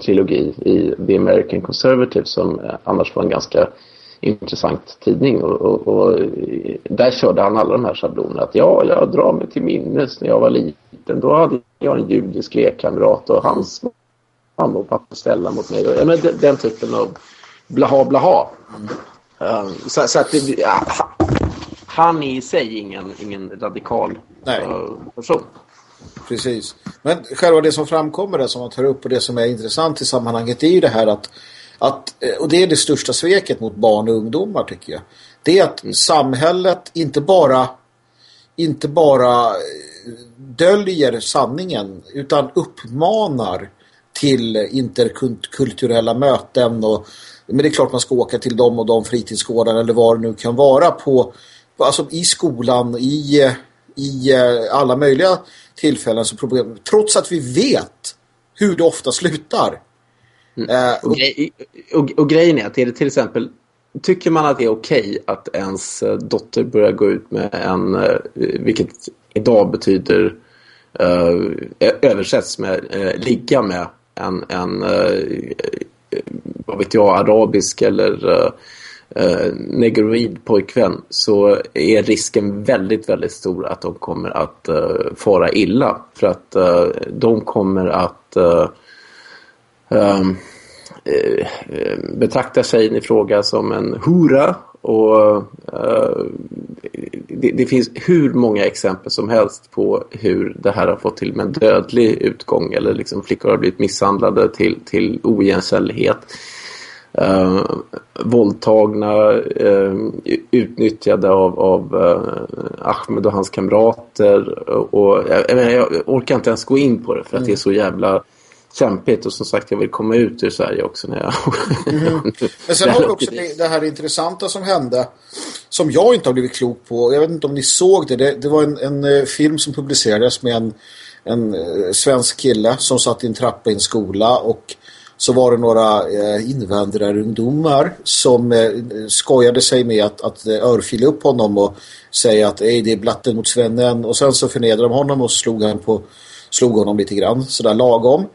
trilogi i The American Conservative som annars var en ganska intressant tidning och, och, och, där körde han alla de här schablonerna att ja, jag drar mig till minnes när jag var liten då hade jag en judisk lekkamrat och hans mamma och pappa ställa mot mig. Ja, men den, den typen av blaha blaha. Mm. så, så, att det, ja, han är i sig ingen, ingen radikal Nej. person. Precis. Men själva det som framkommer där som man tar upp och det som är intressant i sammanhanget är ju det här att att, och det är det största sveket mot barn och ungdomar tycker jag. Det är att mm. samhället inte bara inte bara döljer sanningen utan uppmanar till interkulturella möten och men det är klart man ska åka till dem och de fritidsgårdarna eller vad det nu kan vara på, alltså i skolan i, i eh, alla möjliga tillfällen så problem, trots att vi vet hur det ofta slutar. Mm. Uh, och, grej, och, och, grejen är att är det till exempel tycker man att det är okej okay att ens eh, dotter börjar gå ut med en, vilket idag betyder uh, översätts med uh, ligga med en, en uh, vad vet jag, arabisk eller eh, negroid pojkvän så är risken väldigt, väldigt stor att de kommer att eh, fara illa. För att eh, de kommer att eh, ehm, eh betrakta tjejen i fråga som en hora och eh, det, det, finns hur många exempel som helst på hur det här har fått till med en dödlig utgång eller liksom flickor har blivit misshandlade till, till oigenkännlighet. Uh, våldtagna, uh, utnyttjade av, av uh, Ahmed och hans kamrater och jag, jag, orkar inte ens gå in på det för att mm. det är så jävla kämpigt och som sagt jag vill komma ut ur Sverige också när jag... Mm. Men sen har vi också det, det här intressanta som hände som jag inte har blivit klok på. Jag vet inte om ni såg det. Det, det var en, en, eh, film som publicerades med en, en eh, svensk kille som satt i en trappa i en skola och så var det några eh, invandrarungdomar som eh, skojade sig med att, att eh, örfila upp honom och säga att det är blatten mot svennen och sen så förnedrade de honom och slog, han på, slog honom lite grann sådär lagom.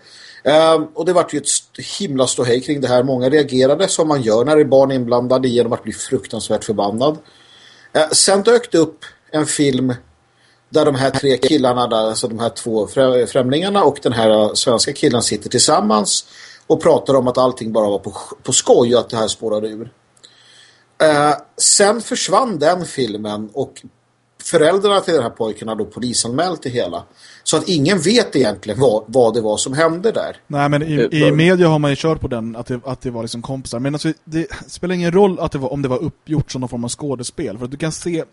Eh, och det var ju ett himla ståhej kring det här. Många reagerade som man gör när det är barn inblandade genom att bli fruktansvärt förbannad. Eh, sen dök det upp en film där de här tre killarna, alltså de här två främlingarna och den här eh, svenska killen sitter tillsammans och pratar om att allting bara var på, på skoj och att det här spårade ur. Uh, sen försvann den filmen och föräldrarna till den här pojken har då polisanmält det hela. Så att ingen vet egentligen vad, vad det var som hände där. Nej, men i, i media har man ju kört på den att det, att det var liksom kompisar. Men alltså, det spelar ingen roll att det var, om det var uppgjort som någon form av skådespel. För att du kan se,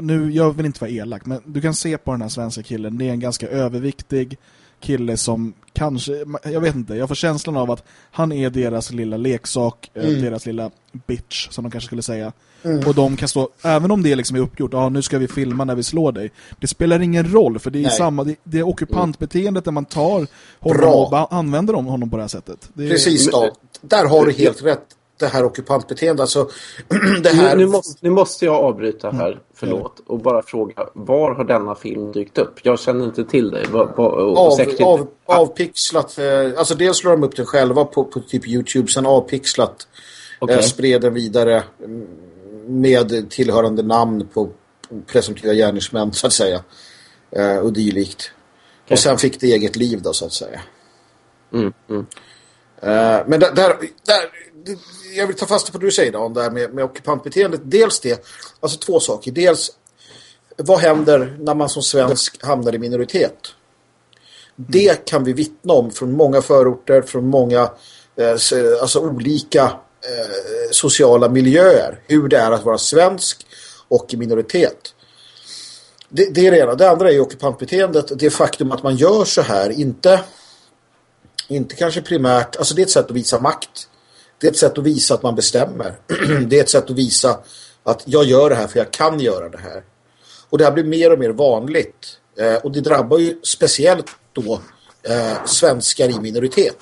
nu jag vill inte vara elak, men du kan se på den här svenska killen. Det är en ganska överviktig kille som kanske, jag vet inte, jag får känslan av att han är deras lilla leksak, eh, mm. deras lilla bitch som de kanske skulle säga. Mm. Och de kan stå, även om det liksom är uppgjort, ja nu ska vi filma när vi slår dig. Det spelar ingen roll, för det är Nej. samma, det, det är ockupantbeteendet där man tar honom Bra. och använder honom på det här sättet. Det Precis då, där har du helt rätt det här ockupantbeteendet. Alltså, [CLEARS THROAT] det här... Nu, nu, måste, nu måste jag avbryta här, mm. förlåt, och bara fråga, var har denna film dykt upp? Jag känner inte till dig. Var, var, av, av, avpixlat, eh, alltså dels slår de upp den själva på, på typ Youtube, sen avpixlat okay. eh, spred den vidare mm, med tillhörande namn på presumtiva gärningsmän så att säga. Eh, och dylikt. Okay. Och sen fick det eget liv då så att säga. Mm, mm. Men där, där, där, jag vill ta fasta på det du säger då, där med, med ockupantbeteendet. Dels det, alltså två saker. Dels, vad händer när man som svensk hamnar i minoritet? Det kan vi vittna om från många förorter, från många eh, alltså olika eh, sociala miljöer. Hur det är att vara svensk och i minoritet. Det, det är det ena. Det andra är ockupantbeteendet. Det faktum att man gör så här, inte, inte kanske primärt, alltså det är ett sätt att visa makt. Det är ett sätt att visa att man bestämmer. [CLEARS THROAT] det är ett sätt att visa att jag gör det här för jag kan göra det här. Och det här blir mer och mer vanligt. Eh, och det drabbar ju speciellt då eh, svenskar i minoritet.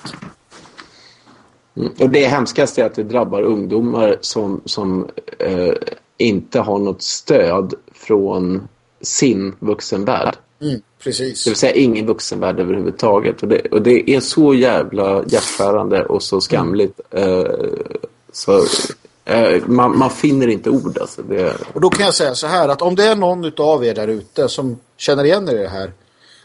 Mm. Och det hemskaste är att det drabbar ungdomar som, som eh, inte har något stöd från sin vuxenvärld. Mm, precis. Det vill säga ingen vuxenvärld överhuvudtaget. Och det, och det är så jävla hjärtskärande och så skamligt. Mm. Eh, så eh, man, man, finner inte ord. Alltså. Det... Och då kan jag säga så här att om det är någon av er där ute som känner igen er i det här.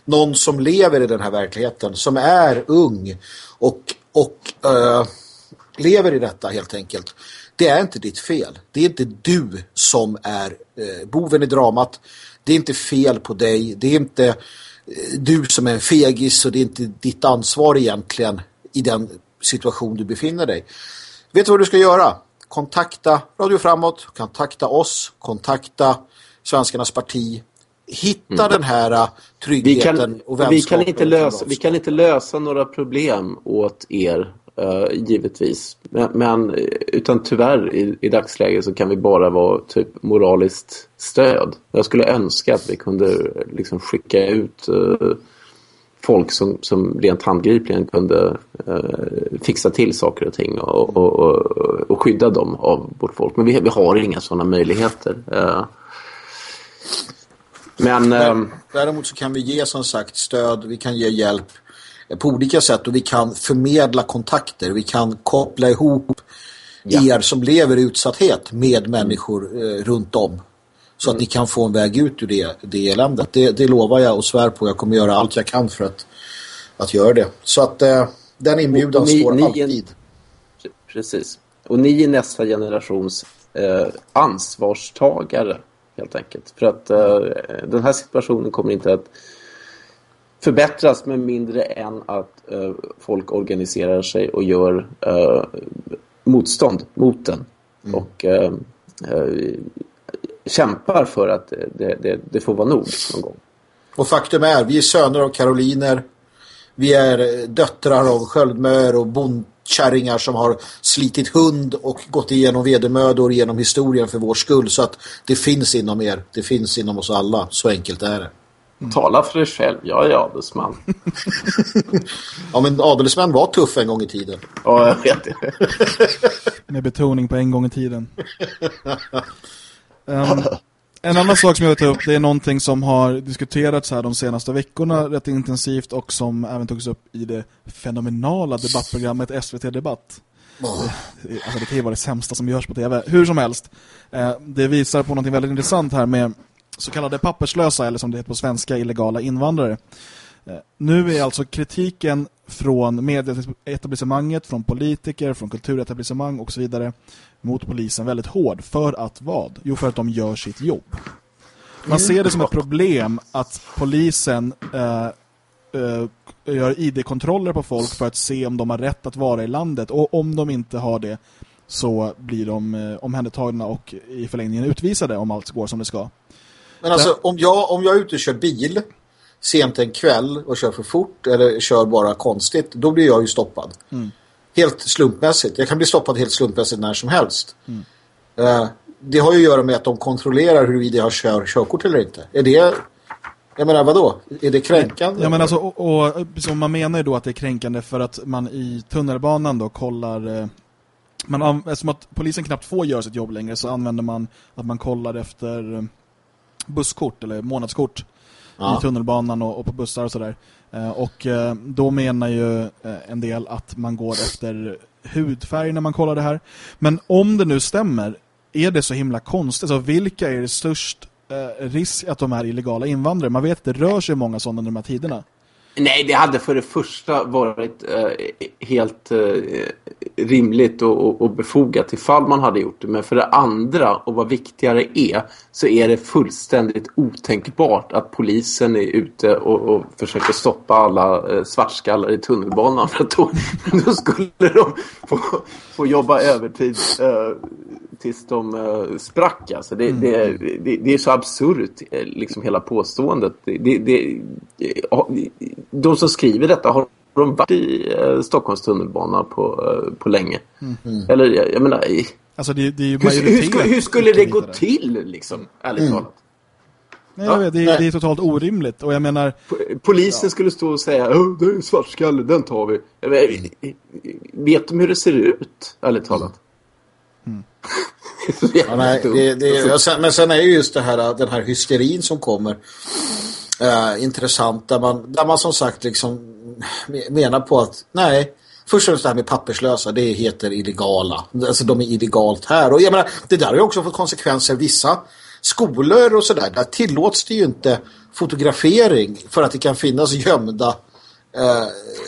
Någon som lever i den här verkligheten. Som är ung och, och uh, lever i detta helt enkelt. Det är inte ditt fel. Det är inte du som är uh, boven i dramat. Det är inte fel på dig. Det är inte uh, du som är en fegis och det är inte ditt ansvar egentligen i den situation du befinner dig. Vet du vad du ska göra? Kontakta Radio Framåt, kontakta oss, kontakta Svenskarnas parti. Hitta mm. den här tryggheten kan, och vänskapen. Vi kan, inte lösa, vi kan inte lösa några problem åt er givetvis. Men, men, utan tyvärr i, i dagsläget så kan vi bara vara typ moraliskt stöd. Jag skulle önska att vi kunde liksom skicka ut folk som, som rent handgripligen kunde uh, fixa till saker och ting och, och, och, och, skydda dem av vårt folk. Men vi, vi har inga sådana möjligheter. men, Däremot så kan vi ge som sagt stöd, vi kan ge hjälp på olika sätt och vi kan förmedla kontakter. Vi kan koppla ihop ja. er som lever i utsatthet med människor eh, runt om. Så mm. att ni kan få en väg ut ur det, det eländet. Det, det lovar jag och svär på. Jag kommer göra allt jag kan för att, att göra det. Så att eh, den inbjudan ni, står ni, alltid. Precis. Och ni är nästa generations eh, ansvarstagare helt enkelt. För att eh, den här situationen kommer inte att förbättras med mindre än att uh, folk organiserar sig och gör uh, motstånd mot den. Mm. Och uh, kämpar för att det, det, det, får vara nog någon gång. Och faktum är, vi är söner av karoliner. Vi är döttrar av sköldmör och bondkärringar som har slitit hund och gått igenom vedermödor genom historien för vår skull. Så att det finns inom er. Det finns inom oss alla. Så enkelt är det. Tala för dig själv, jag är adelsman. [LAUGHS] ja, men adelsmän var tuff en gång i tiden. Ja, jag vet det. [LAUGHS] Med betoning på en gång i tiden. Um, en annan sak som jag vill ta upp, det är någonting som har diskuterats här de senaste veckorna rätt intensivt och som även togs upp i det fenomenala debattprogrammet SVT Debatt. Oh. Alltså det kan ju vara det sämsta som görs på tv. Hur som helst, eh, det visar på något väldigt intressant här med så kallade papperslösa eller som det heter på svenska illegala invandrare. Eh, nu är alltså kritiken från medieetablissemanget, från politiker, från kulturetablissemang och så vidare mot polisen väldigt hård. För att vad? Jo, för att de gör sitt jobb. Man ser det som ett problem att polisen eh, eh, gör ID-kontroller på folk för att se om de har rätt att vara i landet. Och om de inte har det så blir de eh, omhändertagna och i förlängningen utvisade om allt går som det ska. Men alltså om jag, om jag är ute och kör bil sent en kväll och kör för fort eller kör bara konstigt, då blir jag ju stoppad. Mm. Helt slumpmässigt. Jag kan bli stoppad helt slumpmässigt när som helst. Mm. Uh, det har ju att göra med att de kontrollerar huruvida jag kör körkort eller inte. Är det... Jag menar, vadå? Är det kränkande? Ja, men alltså, och, och så man menar ju då att det är kränkande för att man i tunnelbanan då kollar... Eh, man, eftersom att polisen knappt får göra sitt jobb längre så använder man att man kollar efter busskort eller månadskort ja. i tunnelbanan och, och, på bussar och sådär. Eh, och eh, då menar ju eh, en del att man går efter hudfärg när man kollar det här. Men om det nu stämmer, är det så himla konstigt? Alltså, vilka är det störst risk att de är illegala invandrare? Man vet att det rör sig många sådana under de här tiderna. Nej, det hade för det första varit eh, helt eh, rimligt och, och, och, befogat ifall man hade gjort det. Men för det andra, och vad viktigare är, så är det fullständigt otänkbart att polisen är ute och, och försöker stoppa alla eh, svartskallar i tunnelbanan. [LAUGHS] För då, då skulle de få, få jobba övertid eh, tills de uh, sprack. Alltså. Det, mm. det, det, det, är så absurt, eh, liksom hela påståendet. Det, de som skriver detta har de varit i uh, Stockholms tunnelbana på, uh, på länge. Mm. Eller, jag, jag menar... Alltså det, det är hur, hur, skulle, hur skulle det gå till, liksom, ärligt mm. talat? Nej, ja, vet, det, är, det är totalt orimligt. Och jag menar... Polisen ja. skulle stå och säga det är svartskalle, den tar vi. Vet de hur det ser ut, ärligt talat? Mm. ja, nej, det, det, sen, men sen är ju just det här, den här hysterin som kommer äh, intressant. Där man, där man som sagt liksom menar på att nej, först och främst det här med papperslösa, det heter illegala. Alltså de är illegalt här. Och jag menar, det där har ju också fått konsekvenser. Vissa skolor och sådär, där tillåts det ju inte fotografering för att det kan finnas gömda eh,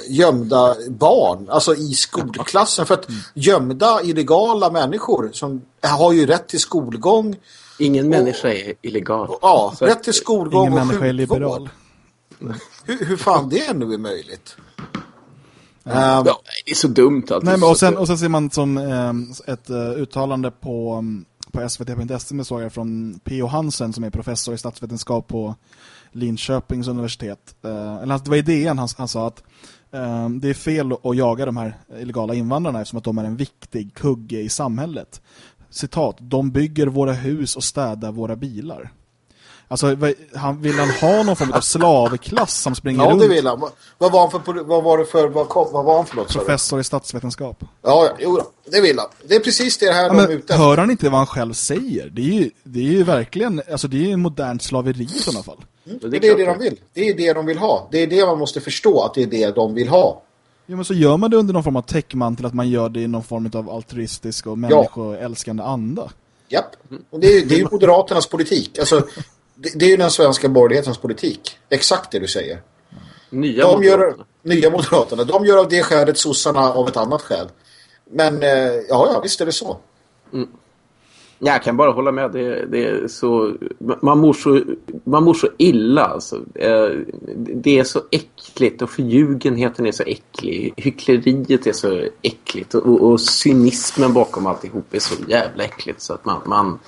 gömda barn, alltså i skolklassen. För att gömda illegala människor som har ju rätt till skolgång. Ingen och, människa är illegal. Ja, Så rätt till skolgång ingen och människa är liberal. Hur, hur fan det nu är möjligt? Ja, det är så dumt alltid. Nej, men och, sen, och sen ser man som eh, ett uh, uttalande på, um, på svt.se såg jag från P.O. Hansen som är professor i statsvetenskap på Linköpings universitet. Uh, eller det var idén han, han sa att uh, det är fel att jaga de här illegala invandrarna eftersom att de är en viktig kugge i samhället. Citat, de bygger våra hus och städar våra bilar. Alltså, han, vill han ha någon form av slavklass som springer ja, runt? Ja, det vill han. Vad var han för, vad var det för, vad, vad var han för något? Professor i statsvetenskap. Ja, jo, det vill han. Det är precis det här ja, de är ute Hör han inte vad han själv säger? Det är ju, det är ju verkligen, alltså det är ju modernt slaveri i sådana fall. Mm, det, är det, är det de vill. Det är det de vill ha. Det är det man måste förstå, att det är det de vill ha. Jo, men så gör man det under någon form av täckmantel att man gör det i någon form av altruistisk och människoälskande ja. anda. Japp, och det är, det är ju Moderaternas politik. Alltså, det, det är ju den svenska borgerlighetens politik. Exakt det du säger. Nya de gör, Nya Moderaterna. De gör av det skälet sossarna av ett annat skäl. Men eh, ja, ja, visst är det så. Mm. Jag kan bara hålla med. Det, det är så, man, mår så, man mår så illa. Alltså. Eh, det är så äckligt och förljugenheten är så äcklig. Hyckleriet är så äckligt och, och cynismen bakom alltihop är så jävla äckligt så att man... man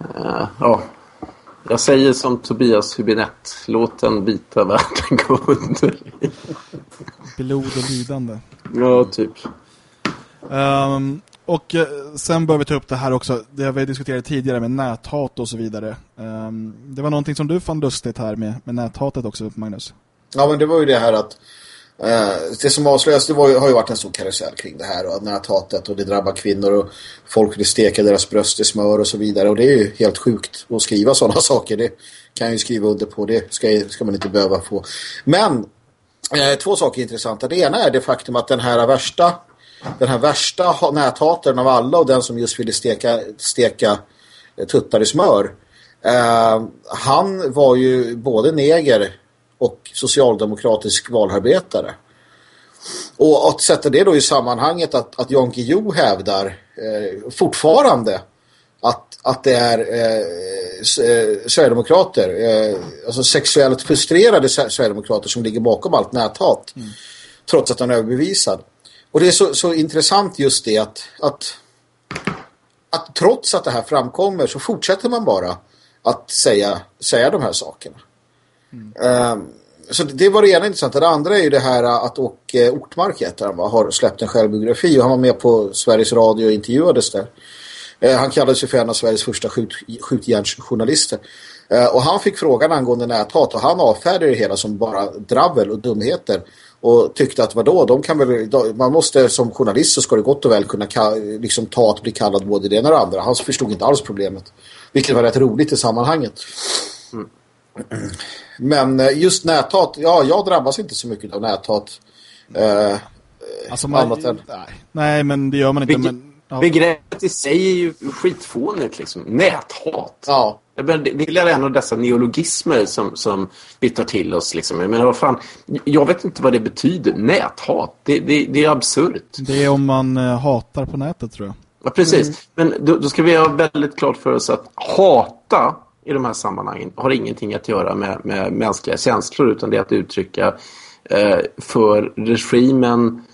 uh, ja, jag säger som Tobias Hubinett. Låt den vita världen gå under. Blod och lidande. Ja, typ. Um, och eh, sen bör vi ta upp det här också. Det har vi diskuterat tidigare med näthat och så vidare. Ehm, det var någonting som du fann lustigt här med, med näthatet också, Magnus. Ja, men det var ju det här att eh, det som avslöjas det var, har ju varit en stor karusell kring det här och näthatet och det drabbar kvinnor och folk vill steka deras bröst i smör och så vidare och det är ju helt sjukt att skriva sådana [LAUGHS] saker det kan jag ju skriva under på det ska, ska man inte behöva få men eh, två saker är intressanta det ena är det faktum att den här värsta den här värsta näthataren av alla och den som just ville steka, steka eh, tuttar i smör eh, han var ju både neger och socialdemokratisk valarbetare. Och att sätta det då i sammanhanget att, att Jan Guillou hävdar eh, fortfarande att, att det är eh, eh, Sverigedemokrater, eh, alltså sexuellt frustrerade Sverigedemokrater som ligger bakom allt näthat. Mm. Trots att han är överbevisad. Och det är så, så intressant just det att, att, att trots att det här framkommer så fortsätter man bara att säga, säga de här sakerna. Mm. så det var det ena intressanta. Det andra är ju det här att Åke Ortmark heter han, har släppt en självbiografi och han var med på Sveriges Radio och intervjuades där. Uh, han kallades ju för en av Sveriges första skjut, skjutjärnsjournalister. Uh, och han fick frågan angående näthat och han avfärdade det hela som bara dravel och dumheter. Och tyckte att vadå, de kan väl, man måste som journalist så ska det gott och väl kunna liksom, ta att bli kallad både det ena och det andra. Han förstod inte alls problemet. Vilket var rätt roligt i sammanhanget. Mm. Men eh, just näthat, ja, jag drabbas inte så mycket av näthat. Eh, alltså man, än... nej, nej, men det gör man inte. Beg men, ja. Begreppet i sig är ju skitfånigt liksom. Näthat. Ja. Det, det är en av dessa neologismer som, som vi tar till oss. Liksom. Men vad fan, jag vet inte vad det betyder. Näthat, det, det, det är absurt. Det är om man uh, hatar på nätet tror jag. Ja, precis. Mm. Men då, då, ska vi ha väldigt klart för oss att hata i de här sammanhangen har ingenting att göra med, med mänskliga känslor utan det är att uttrycka eh, för regimen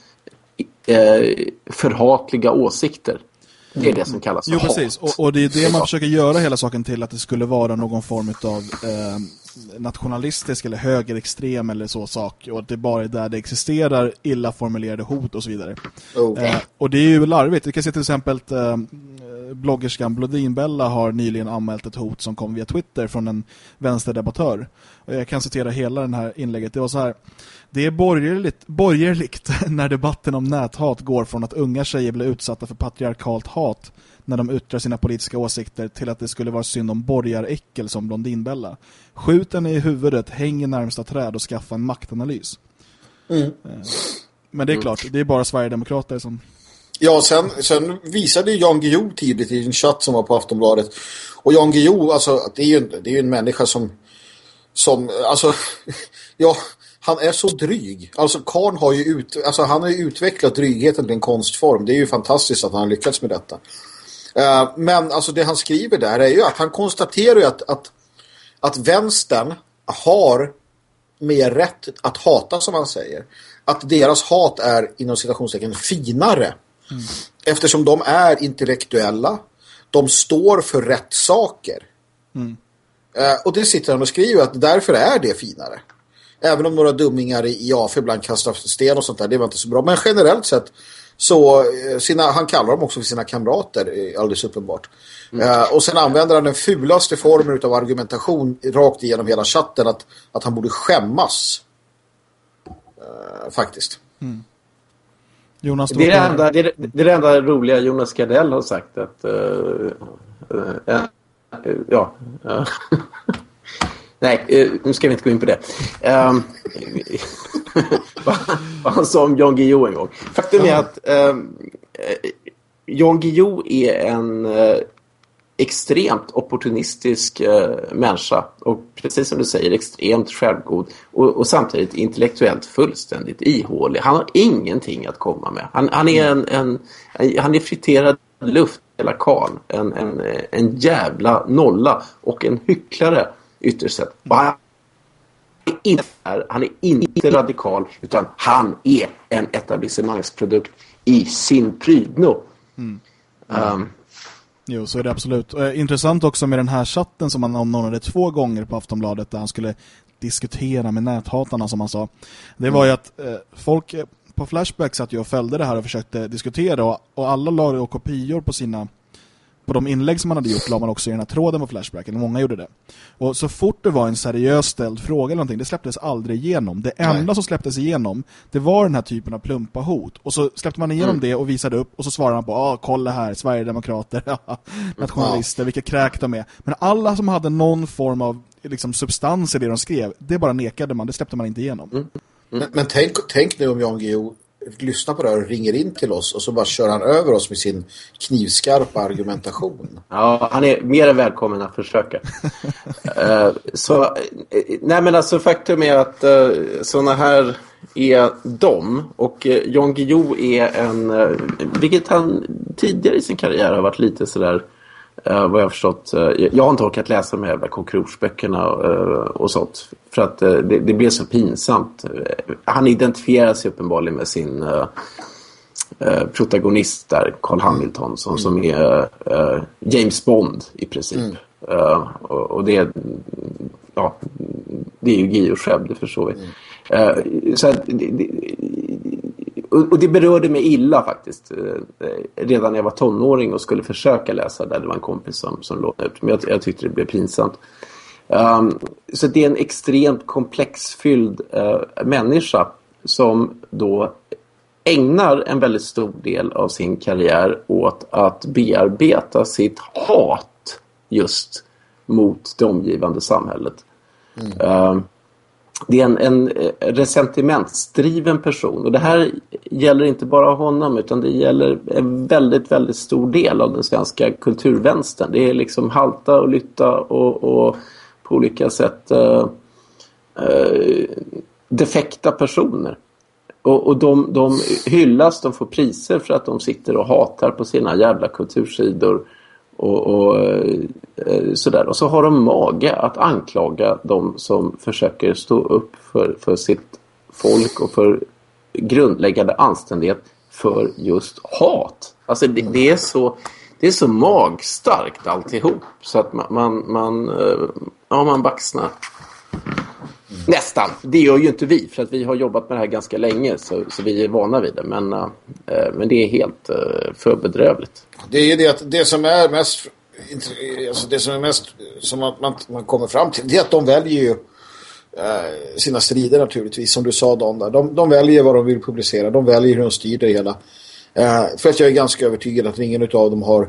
eh, förhatliga åsikter. Det är det som kallas jo, hat. precis. Och, och, det är det man försöker göra hela saken till att det skulle vara någon form av eh, nationalistisk eller högerextrem eller så sak och att det bara är där det existerar illa formulerade hot och så vidare. Oh. Eh, och det är ju larvigt. Vi kan se till exempel eh, bloggerskan Blodinbella har nyligen anmält ett hot som kom via Twitter från en vänsterdebattör. Och jag kan citera hela den här inlägget. Det var så här. Det är borgerligt, borgerligt [LAUGHS] när debatten om näthat går från att unga tjejer blir utsatta för patriarkalt hat när de yttrar sina politiska åsikter till att det skulle vara synd om borgaräckel som Blondinbella. Skjut den i huvudet, häng i närmsta träd och skaffa en maktanalys. Mm. Eh, men det är klart, det är bara Sverigedemokrater som... Ja, sen, sen visade Jan Guillou tidigt i en chatt som var på Aftonbladet. Och Jan Guillou, alltså, det är ju det är en människa som, som alltså, [LAUGHS] ja, han är så dryg. Alltså Karn har ju ut, alltså, han har ju utvecklat drygheten till en konstform. Det är ju fantastiskt att han har lyckats med detta. Uh, men alltså det han skriver där är ju att han konstaterar ju att, att, att vänstern har mer rätt att hata som han säger. Att deras hat är inom citationstecken finare. Mm. Eftersom de är intellektuella. De står för rätt saker. Mm. Eh, och det sitter han och skriver att därför är det finare. Även om några dummingar i AF ibland kastar sten och sånt där, det var inte så bra. Men generellt sett så eh, sina, han kallar dem också för sina kamrater, eh, alldeles uppenbart. Mm. Uh, och sen använder han den fulaste formen av argumentation rakt igenom hela chatten att, att han borde skämmas. Uh, faktiskt. Mm. Jonas, det, är det, enda, det, är, det är det enda roliga Jonas Gardell har sagt att uh, ja [LAUGHS] Nej, nu ska vi inte gå in på det. [LAUGHS] Um, vad han sa om Jan Guillou en gång. Faktum är att um, Jan Guillou är en uh, extremt opportunistisk uh, människa. Och precis som du säger, extremt självgod. Och, och, samtidigt intellektuellt fullständigt ihålig. Han har ingenting att komma med. Han, han är en, en, han är friterad luft, hela karl. En, en, en jävla nolla och en hycklare ytterst sett. Han är inte, han är inte radikal utan han är en etablissemangsprodukt i sin prydno. Mm. Um, Jo, så är det absolut. Eh, intressant också med den här chatten som han omnånade två gånger på Aftonbladet där han skulle diskutera med näthatarna som han sa. Det var ju att eh, folk på Flashback satt ju och följde det här och försökte diskutera och, alla la kopior på sina på de inlägg som man hade gjort la man också i den här tråden på Flashbacken. Många gjorde det. Och så fort det var en seriös ställd fråga eller någonting, det släpptes aldrig igenom. Det enda Nej. som släpptes igenom, det var den här typen av plumpa hot. Och så släppte man igenom mm. det och visade upp och så svarade man på, ah, kolla här, Sverigedemokrater, [LAUGHS] nationalister, vilka kräk de är. Men alla som hade någon form av liksom, substans i det de skrev, det bara nekade man, det släppte man inte igenom. Mm. Mm. Men, men tänk, tänk nu om Jan Guillou lyssnar på det här och ringer in till oss och så bara kör han över oss med sin knivskarpa argumentation. [LAUGHS] Ja, han är mer än välkommen att försöka. uh, [LAUGHS] så, uh, nej men alltså faktum är att uh, sådana här är de och uh, Jan Guillou är en, vilket han tidigare i sin karriär har varit lite sådär Uh, vad jag har förstått. Uh, jag har inte orkat läsa de här Kokrorsböckerna uh, och sånt. För att det, det blev så pinsamt. han identifierar sig uppenbarligen med sin protagonist där, Carl Hamilton, som, mm. som är James Bond i princip. Mm. Och, och, det, ja, det är ju Guillou själv, det förstår vi. Mm. så att, det, det, och, det berörde mig illa faktiskt. Eh, redan när jag var tonåring och skulle försöka läsa där det var en kompis som, som lånade ut. Men jag, jag tyckte det blev pinsamt. Um, så det är en extremt komplexfylld uh, människa som då ägnar en väldigt stor del av sin karriär åt att bearbeta sitt hat just mot det omgivande samhället. Mm. Uh, det är en, en eh, resentimentsdriven person. Och det här gäller inte bara honom utan det gäller en väldigt, väldigt stor del av den svenska kulturvänstern. Det är liksom halta och lytta och, och på olika sätt uh, uh, defekta personer. Och, och de, de hyllas, de får priser för att de sitter och hatar på sina jävla kultursidor och, och eh, sådär. Och så har de mage att anklaga de som försöker stå upp för, för sitt folk och för grundläggande anständighet för just hat. Alltså det, det är så det är så magstarkt alltihop så att man, man, man eh, ja, man baxnar. Nästan. Det gör ju inte vi för att vi har jobbat med det här ganska länge så, så vi är vana vid det. Men, äh, men det är helt eh, äh, för bedrövligt. Det är ju det att det som är mest alltså det som är mest som man, man, man kommer fram till det är att de väljer ju äh, sina strider naturligtvis som du sa Don där. De, de väljer vad de vill publicera. De väljer hur de styr det hela. För att jag är ganska övertygad att ingen av dem har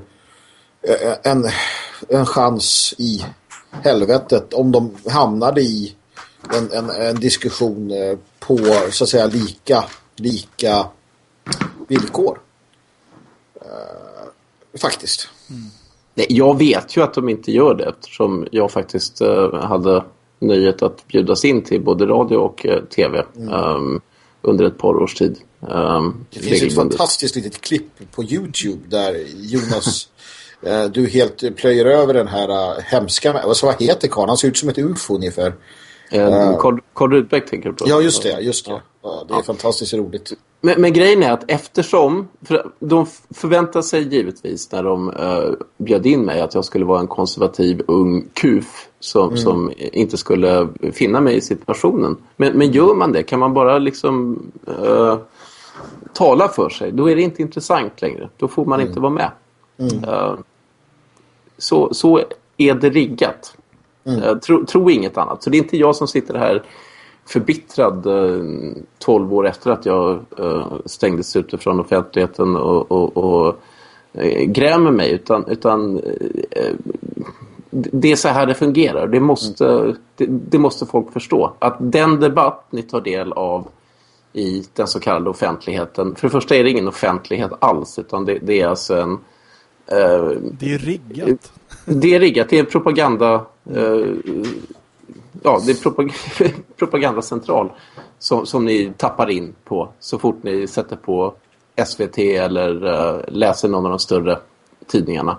en, en chans i helvetet om de hamnade i en, en, en diskussion eh, på så att säga lika, lika villkor. Uh, faktiskt. Mm. Nej, jag vet ju att de inte gör det eftersom jag faktiskt uh, hade nöjet att bjudas in till både radio och uh, tv mm. um, under ett par års tid. Um, det finns ett fantastiskt litet klipp på Youtube där Jonas [LAUGHS] du helt plöjer över den här hemska, vad heter karln? Han ser ut som ett ufo ungefär. Uh, Carl, Carl Rudbeck tänker du på? Ja, just det. Just det. Ja, det är fantastiskt roligt. Men, men, grejen är att eftersom, för de förväntar sig givetvis när de uh, bjöd in mig att jag skulle vara en konservativ ung kuf som, mm. som inte skulle finna mig i situationen. Men, men gör man det, kan man bara liksom uh, tala för sig, då är det inte intressant längre. Då får man mm. inte vara med. Mm. Uh, så, så är det riggat. Mm. Tro, tro inget annat. Så det är inte jag som sitter här förbittrad eh, 12 år efter att jag eh, stängdes ute från offentligheten och, och, och eh, grämer mig utan, utan eh, det är så här det fungerar. Det måste, mm. det, det, måste folk förstå. Att den debatt ni tar del av i den så kallade offentligheten. För det första är det ingen offentlighet alls utan det, det är alltså en... Eh, det är riggat. Det är riggat. Det är en propaganda eh, ja, det är propag [LAUGHS] propagandacentral som, som ni tappar in på så fort ni sätter på SVT eller uh, läser någon av de större tidningarna.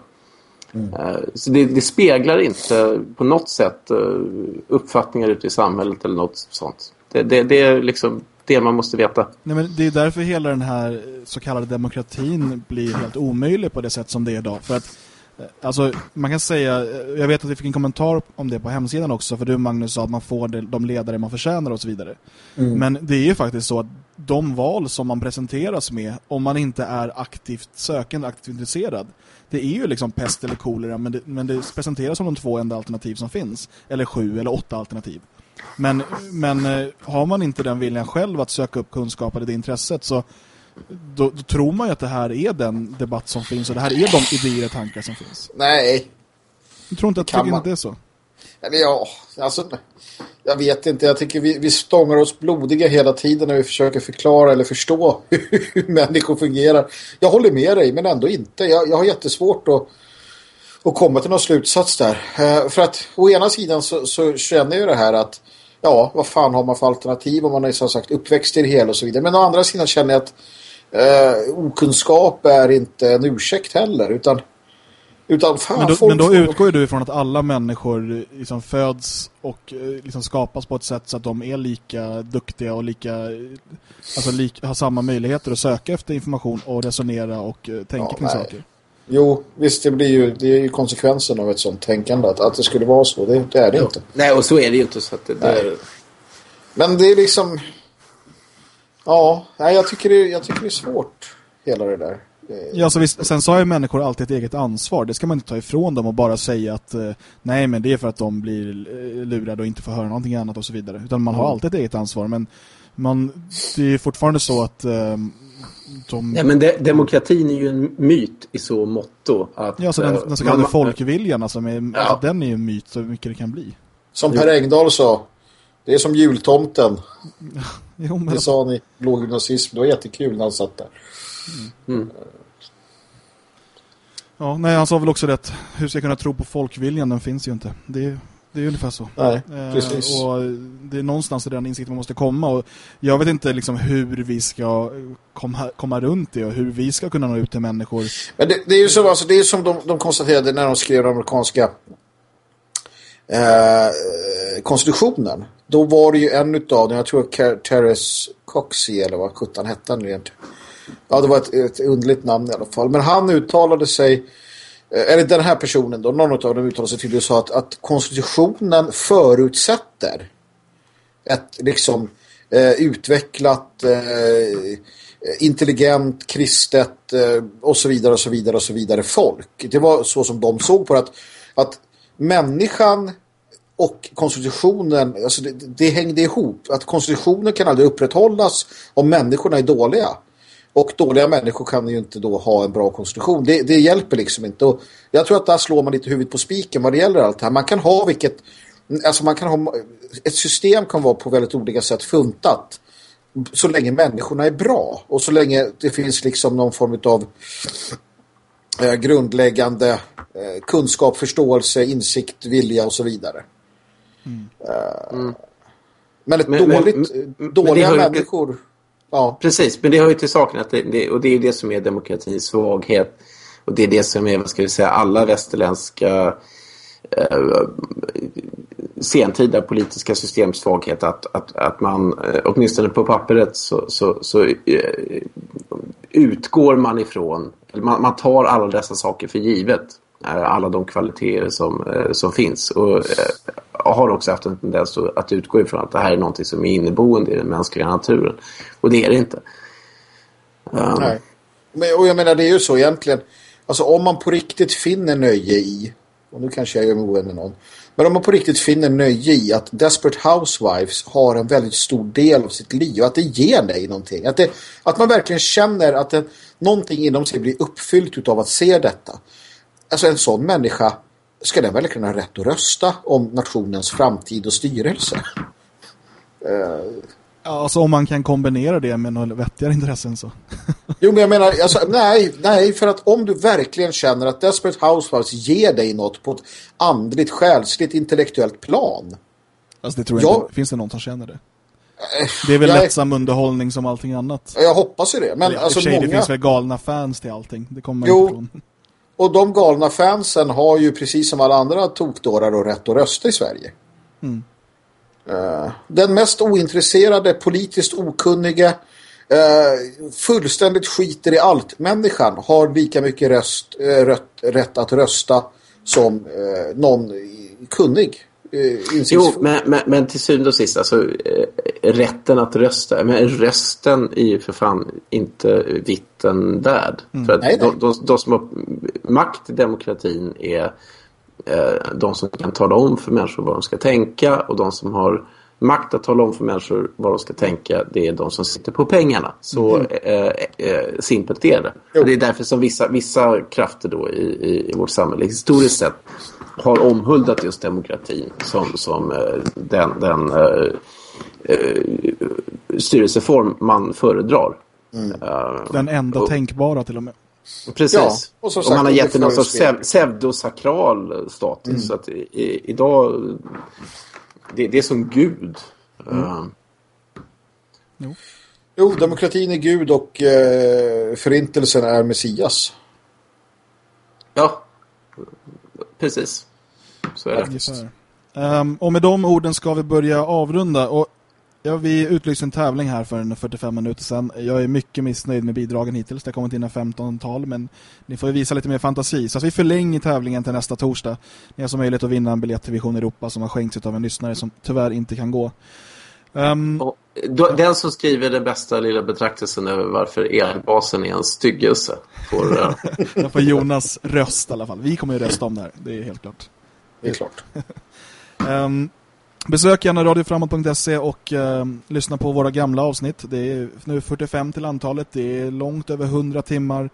Mm. Uh, så det, det, speglar inte på något sätt uh, uppfattningar ute i samhället eller något sånt. Det, det, det, är liksom det man måste veta. Nej, men det är därför hela den här så kallade demokratin blir helt omöjlig på det sätt som det är idag. För att Alltså, man kan säga, jag vet att vi fick en kommentar om det på hemsidan också, för du Magnus sa att man får de ledare man förtjänar och så vidare. Mm. Men det är ju faktiskt så att de val som man presenteras med, om man inte är aktivt sökande, aktivt intresserad, det är ju liksom pest eller kolera, men det, men det presenteras som de två enda alternativ som finns. Eller sju eller åtta alternativ. Men, men eh, har man inte den viljan själv att söka upp kunskap eller det intresset så då, då, tror man ju att det här är den debatt som finns och det här är de idéer och tankar som finns. Nej. Jag tror inte att det inte är så. Eller ja, alltså jag vet inte. Jag tycker vi, vi stångar oss blodiga hela tiden när vi försöker förklara eller förstå [LAUGHS] hur människor fungerar. Jag håller med dig, men ändå inte. Jag, jag har jättesvårt att, att komma till någon slutsats där. Uh, för att å ena sidan så, så känner jag det här att ja, vad fan har man för alternativ om man är som sagt uppväxt i det hela och så vidare. Men å andra sidan känner jag att eh, okunskap är inte en ursäkt heller utan utan fan, men, då, men då utgår du ifrån att alla människor liksom föds och eh, liksom skapas på ett sätt så att de är lika duktiga och lika, alltså lika, har samma möjligheter att söka efter information och resonera och uh, tänka ja, kring nej. saker. Jo, visst det blir ju, det är ju konsekvensen av ett sånt tänkande att, att det skulle vara så, det, det är det jo. inte. Nej, och så är det ju inte så att det, det är... Men det är liksom Ja, nej, jag, tycker det, jag tycker det är svårt, hela det där. Ja, så visst, sen så har ju människor alltid ett eget ansvar. Det ska man inte ta ifrån dem och bara säga att eh, nej, men det är för att de blir eh, lurade och inte får höra någonting annat och så vidare. Utan man har alltid ett eget ansvar. Men man, det är fortfarande så att eh, de... Nej, men de, demokratin är ju en myt i så motto att... Ja, så den, den så kallade man... folkviljan, alltså, med, ja. alltså, den är ju en myt så mycket det kan bli. Som Per Engdahl sa, det är som jultomten. [LAUGHS] jo, men... Det sa han i låggymnasism. Det var jättekul när han satt där. Mm. Mm. Ja, nej, han sa väl också rätt. Hur ska jag kunna tro på folkviljan? Den finns ju inte. Det är, det är ungefär så. Nej, precis. Eh, och det är någonstans i den insikten man måste komma. Och jag vet inte liksom hur vi ska komma, komma runt det och hur vi ska kunna nå ut till människor. Men det, det är ju så, alltså, det är som de, de konstaterade när de skrev den amerikanska eh, konstitutionen. Då var det ju en utav dem, jag tror Teres Coxey eller vad sjutton hette han egentligen. Ja, det var ett, ett underligt namn i alla fall. Men han uttalade sig, eh, eller den här personen då, någon av dem uttalade sig tydligt och sa att, att konstitutionen förutsätter ett liksom eh, utvecklat eh, intelligent, kristet eh, och så vidare och så vidare och så vidare folk. Det var så som de såg på det, att, att människan och konstitutionen, alltså det, det hängde ihop. Att konstitutionen kan aldrig upprätthållas om människorna är dåliga. Och dåliga människor kan ju inte då ha en bra konstitution. Det, det hjälper liksom inte. Och jag tror att där slår man lite huvudet på spiken vad det gäller allt det här. Man kan ha vilket... Alltså man kan ha... Ett system kan vara på väldigt olika sätt funtat. Så länge människorna är bra. Och så länge det finns liksom någon form av eh, grundläggande eh, kunskap, förståelse, insikt, vilja och så vidare. Mm. Men ett men, dåligt, men, dåliga men människor... Ja. Precis, men det hör ju till saken att det, det, och det är det som är demokratins svaghet och det är det som är, vad ska vi säga, alla västerländska eh, sentida politiska systemsvaghet att, att, att man eh, åtminstone på pappret så, så, så eh, utgår man ifrån man, man, tar alla dessa saker för givet eh, alla de kvaliteter som, som finns och har också haft en tendens att utgå ifrån att det här är någonting som är inneboende i den mänskliga naturen och det är det inte um. Nej. Men, och jag menar det är ju så egentligen alltså om man på riktigt finner nöje i och nu kanske jag gör mig ovän med någon men om man på riktigt finner nöje i att Desperate Housewives har en väldigt stor del av sitt liv och att det ger dig någonting. Att, det, att man verkligen känner att det, någonting inom sig blir uppfyllt av att se detta. Alltså en sån människa ska den verkligen ha rätt att rösta om nationens framtid och styrelse? Uh, Alltså om man kan kombinera det med några vettigare intressen så. [LAUGHS] jo men jag menar, alltså, nej, nej, för att om du verkligen känner att Desperate Housewives ger dig något på ett andligt, själsligt, intellektuellt plan. Alltså det tror jag, jag inte, finns det någon som känner det? Eh, det är väl jag, lättsam underhållning som allting annat. Jag hoppas ju det. Men det, alltså, många... det finns väl galna fans till allting. Det kommer jo, ifrån. Och de galna fansen har ju precis som alla andra tokdårar och rätt att rösta i Sverige. Mm. Uh, den mest ointresserade, politiskt okunniga, uh, fullständigt skiter i allt. Människan har lika mycket röst, uh, rätt, rätt att rösta som någon kunnig. jo, men, men, men, till syvende och sist, alltså, rätten att rösta, men rösten är ju för fan inte vitten värd. Mm. För att nej, nej. De, de, de, som har makt i demokratin är eh, de som kan tala om för människor vad de ska tänka och de som har makt att tala om för människor vad de ska tänka det är de som sitter på pengarna. Så mm. eh, eh, simpelt är det. Och det är därför som vissa, vissa krafter då i, i, i vårt samhälle historiskt sett har omhuldat just demokratin som, som eh, den, den eh, eh, styrelseform man föredrar. Mm. Den enda och, tänkbara till och med. Precis. Ja, och, sagt, och man har gett den någon sorts pseudosakral status. Mm. Så att i, idag, det, det, är som Gud. Mm. Uh. Jo. jo, demokratin är Gud och eh, förintelsen är Messias. Ja, precis. Så är det. Um, och med de orden ska vi börja avrunda. Och Ja, vi utlyste en tävling här för en 45 minuter sedan. Jag är mycket missnöjd med bidragen hittills. Det har kommit in en 15-tal, men ni får visa lite mer fantasi. Så vi förlänger tävlingen till nästa torsdag. Ni har så möjlighet att vinna en biljett till Vision Europa som har skänkts av en lyssnare som tyvärr inte kan gå. Um, den som skriver den bästa lilla betraktelsen över varför elbasen är en styggelse får, [LAUGHS] uh... får Jonas röst i alla fall. Vi kommer ju rösta om det här, det är helt klart. Det är klart. um, [LAUGHS] Besök gärna radioframåt.se och eh, lyssna på våra gamla avsnitt. Det är nu 45 till antalet. Det är långt över 100 timmar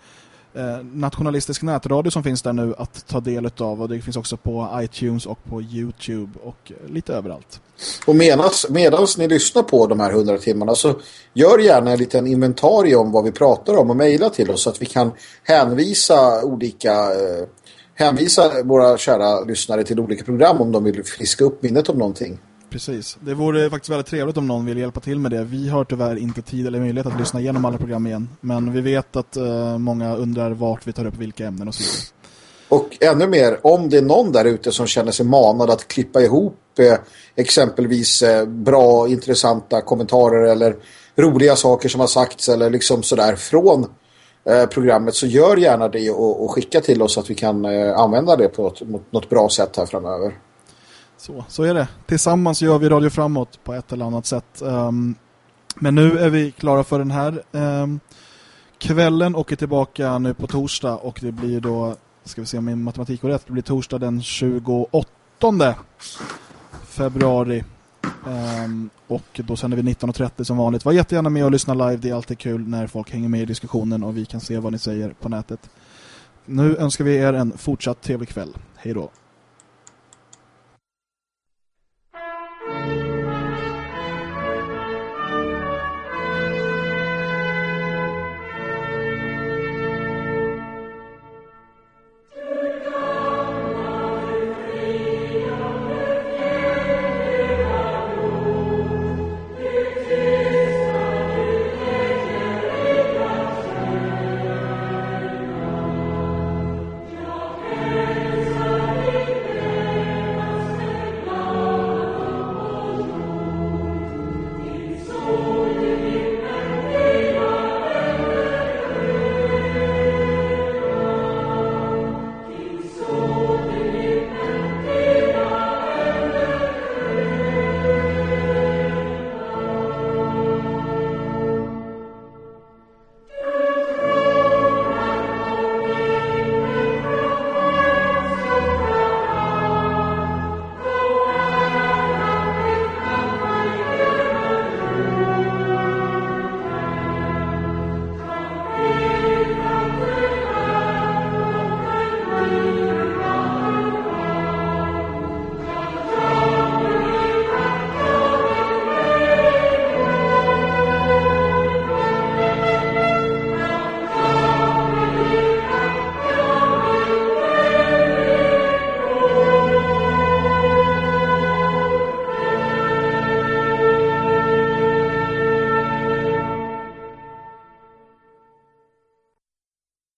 eh, nationalistisk nätradio som finns där nu att ta del av. Och det finns också på iTunes och på Youtube och eh, lite överallt. Och medans, medans ni lyssnar på de här 100 timmarna så gör gärna en liten inventarie om vad vi pratar om och mejla till oss så att vi kan hänvisa olika... Eh, hänvisa våra kära lyssnare till olika program om de vill friska upp minnet om någonting. Precis. Det vore faktiskt väldigt trevligt om någon vill hjälpa till med det. Vi har tyvärr inte tid eller möjlighet att lyssna igenom alla program igen. Men vi vet att uh, många undrar vart vi tar upp vilka ämnen och så vidare. Och ännu mer, om det är någon där ute som känner sig manad att klippa ihop eh, exempelvis eh, bra, intressanta kommentarer eller roliga saker som har sagts eller liksom sådär från Eh, programmet så gör gärna det och, och, skicka till oss så att vi kan eh, använda det på något, något bra sätt här framöver. Så, så är det. Tillsammans gör vi Radio Framåt på ett eller annat sätt. Um, men nu är vi klara för den här um, kvällen och är tillbaka nu på torsdag och det blir då, ska vi se om min matematik går rätt, det blir torsdag den 28 februari Um, och då sänder vi 19.30 som vanligt. Var jättegärna med och lyssna live. Det är alltid kul när folk hänger med i diskussionen och vi kan se vad ni säger på nätet. Nu önskar vi er en fortsatt trevlig kväll. Hej då!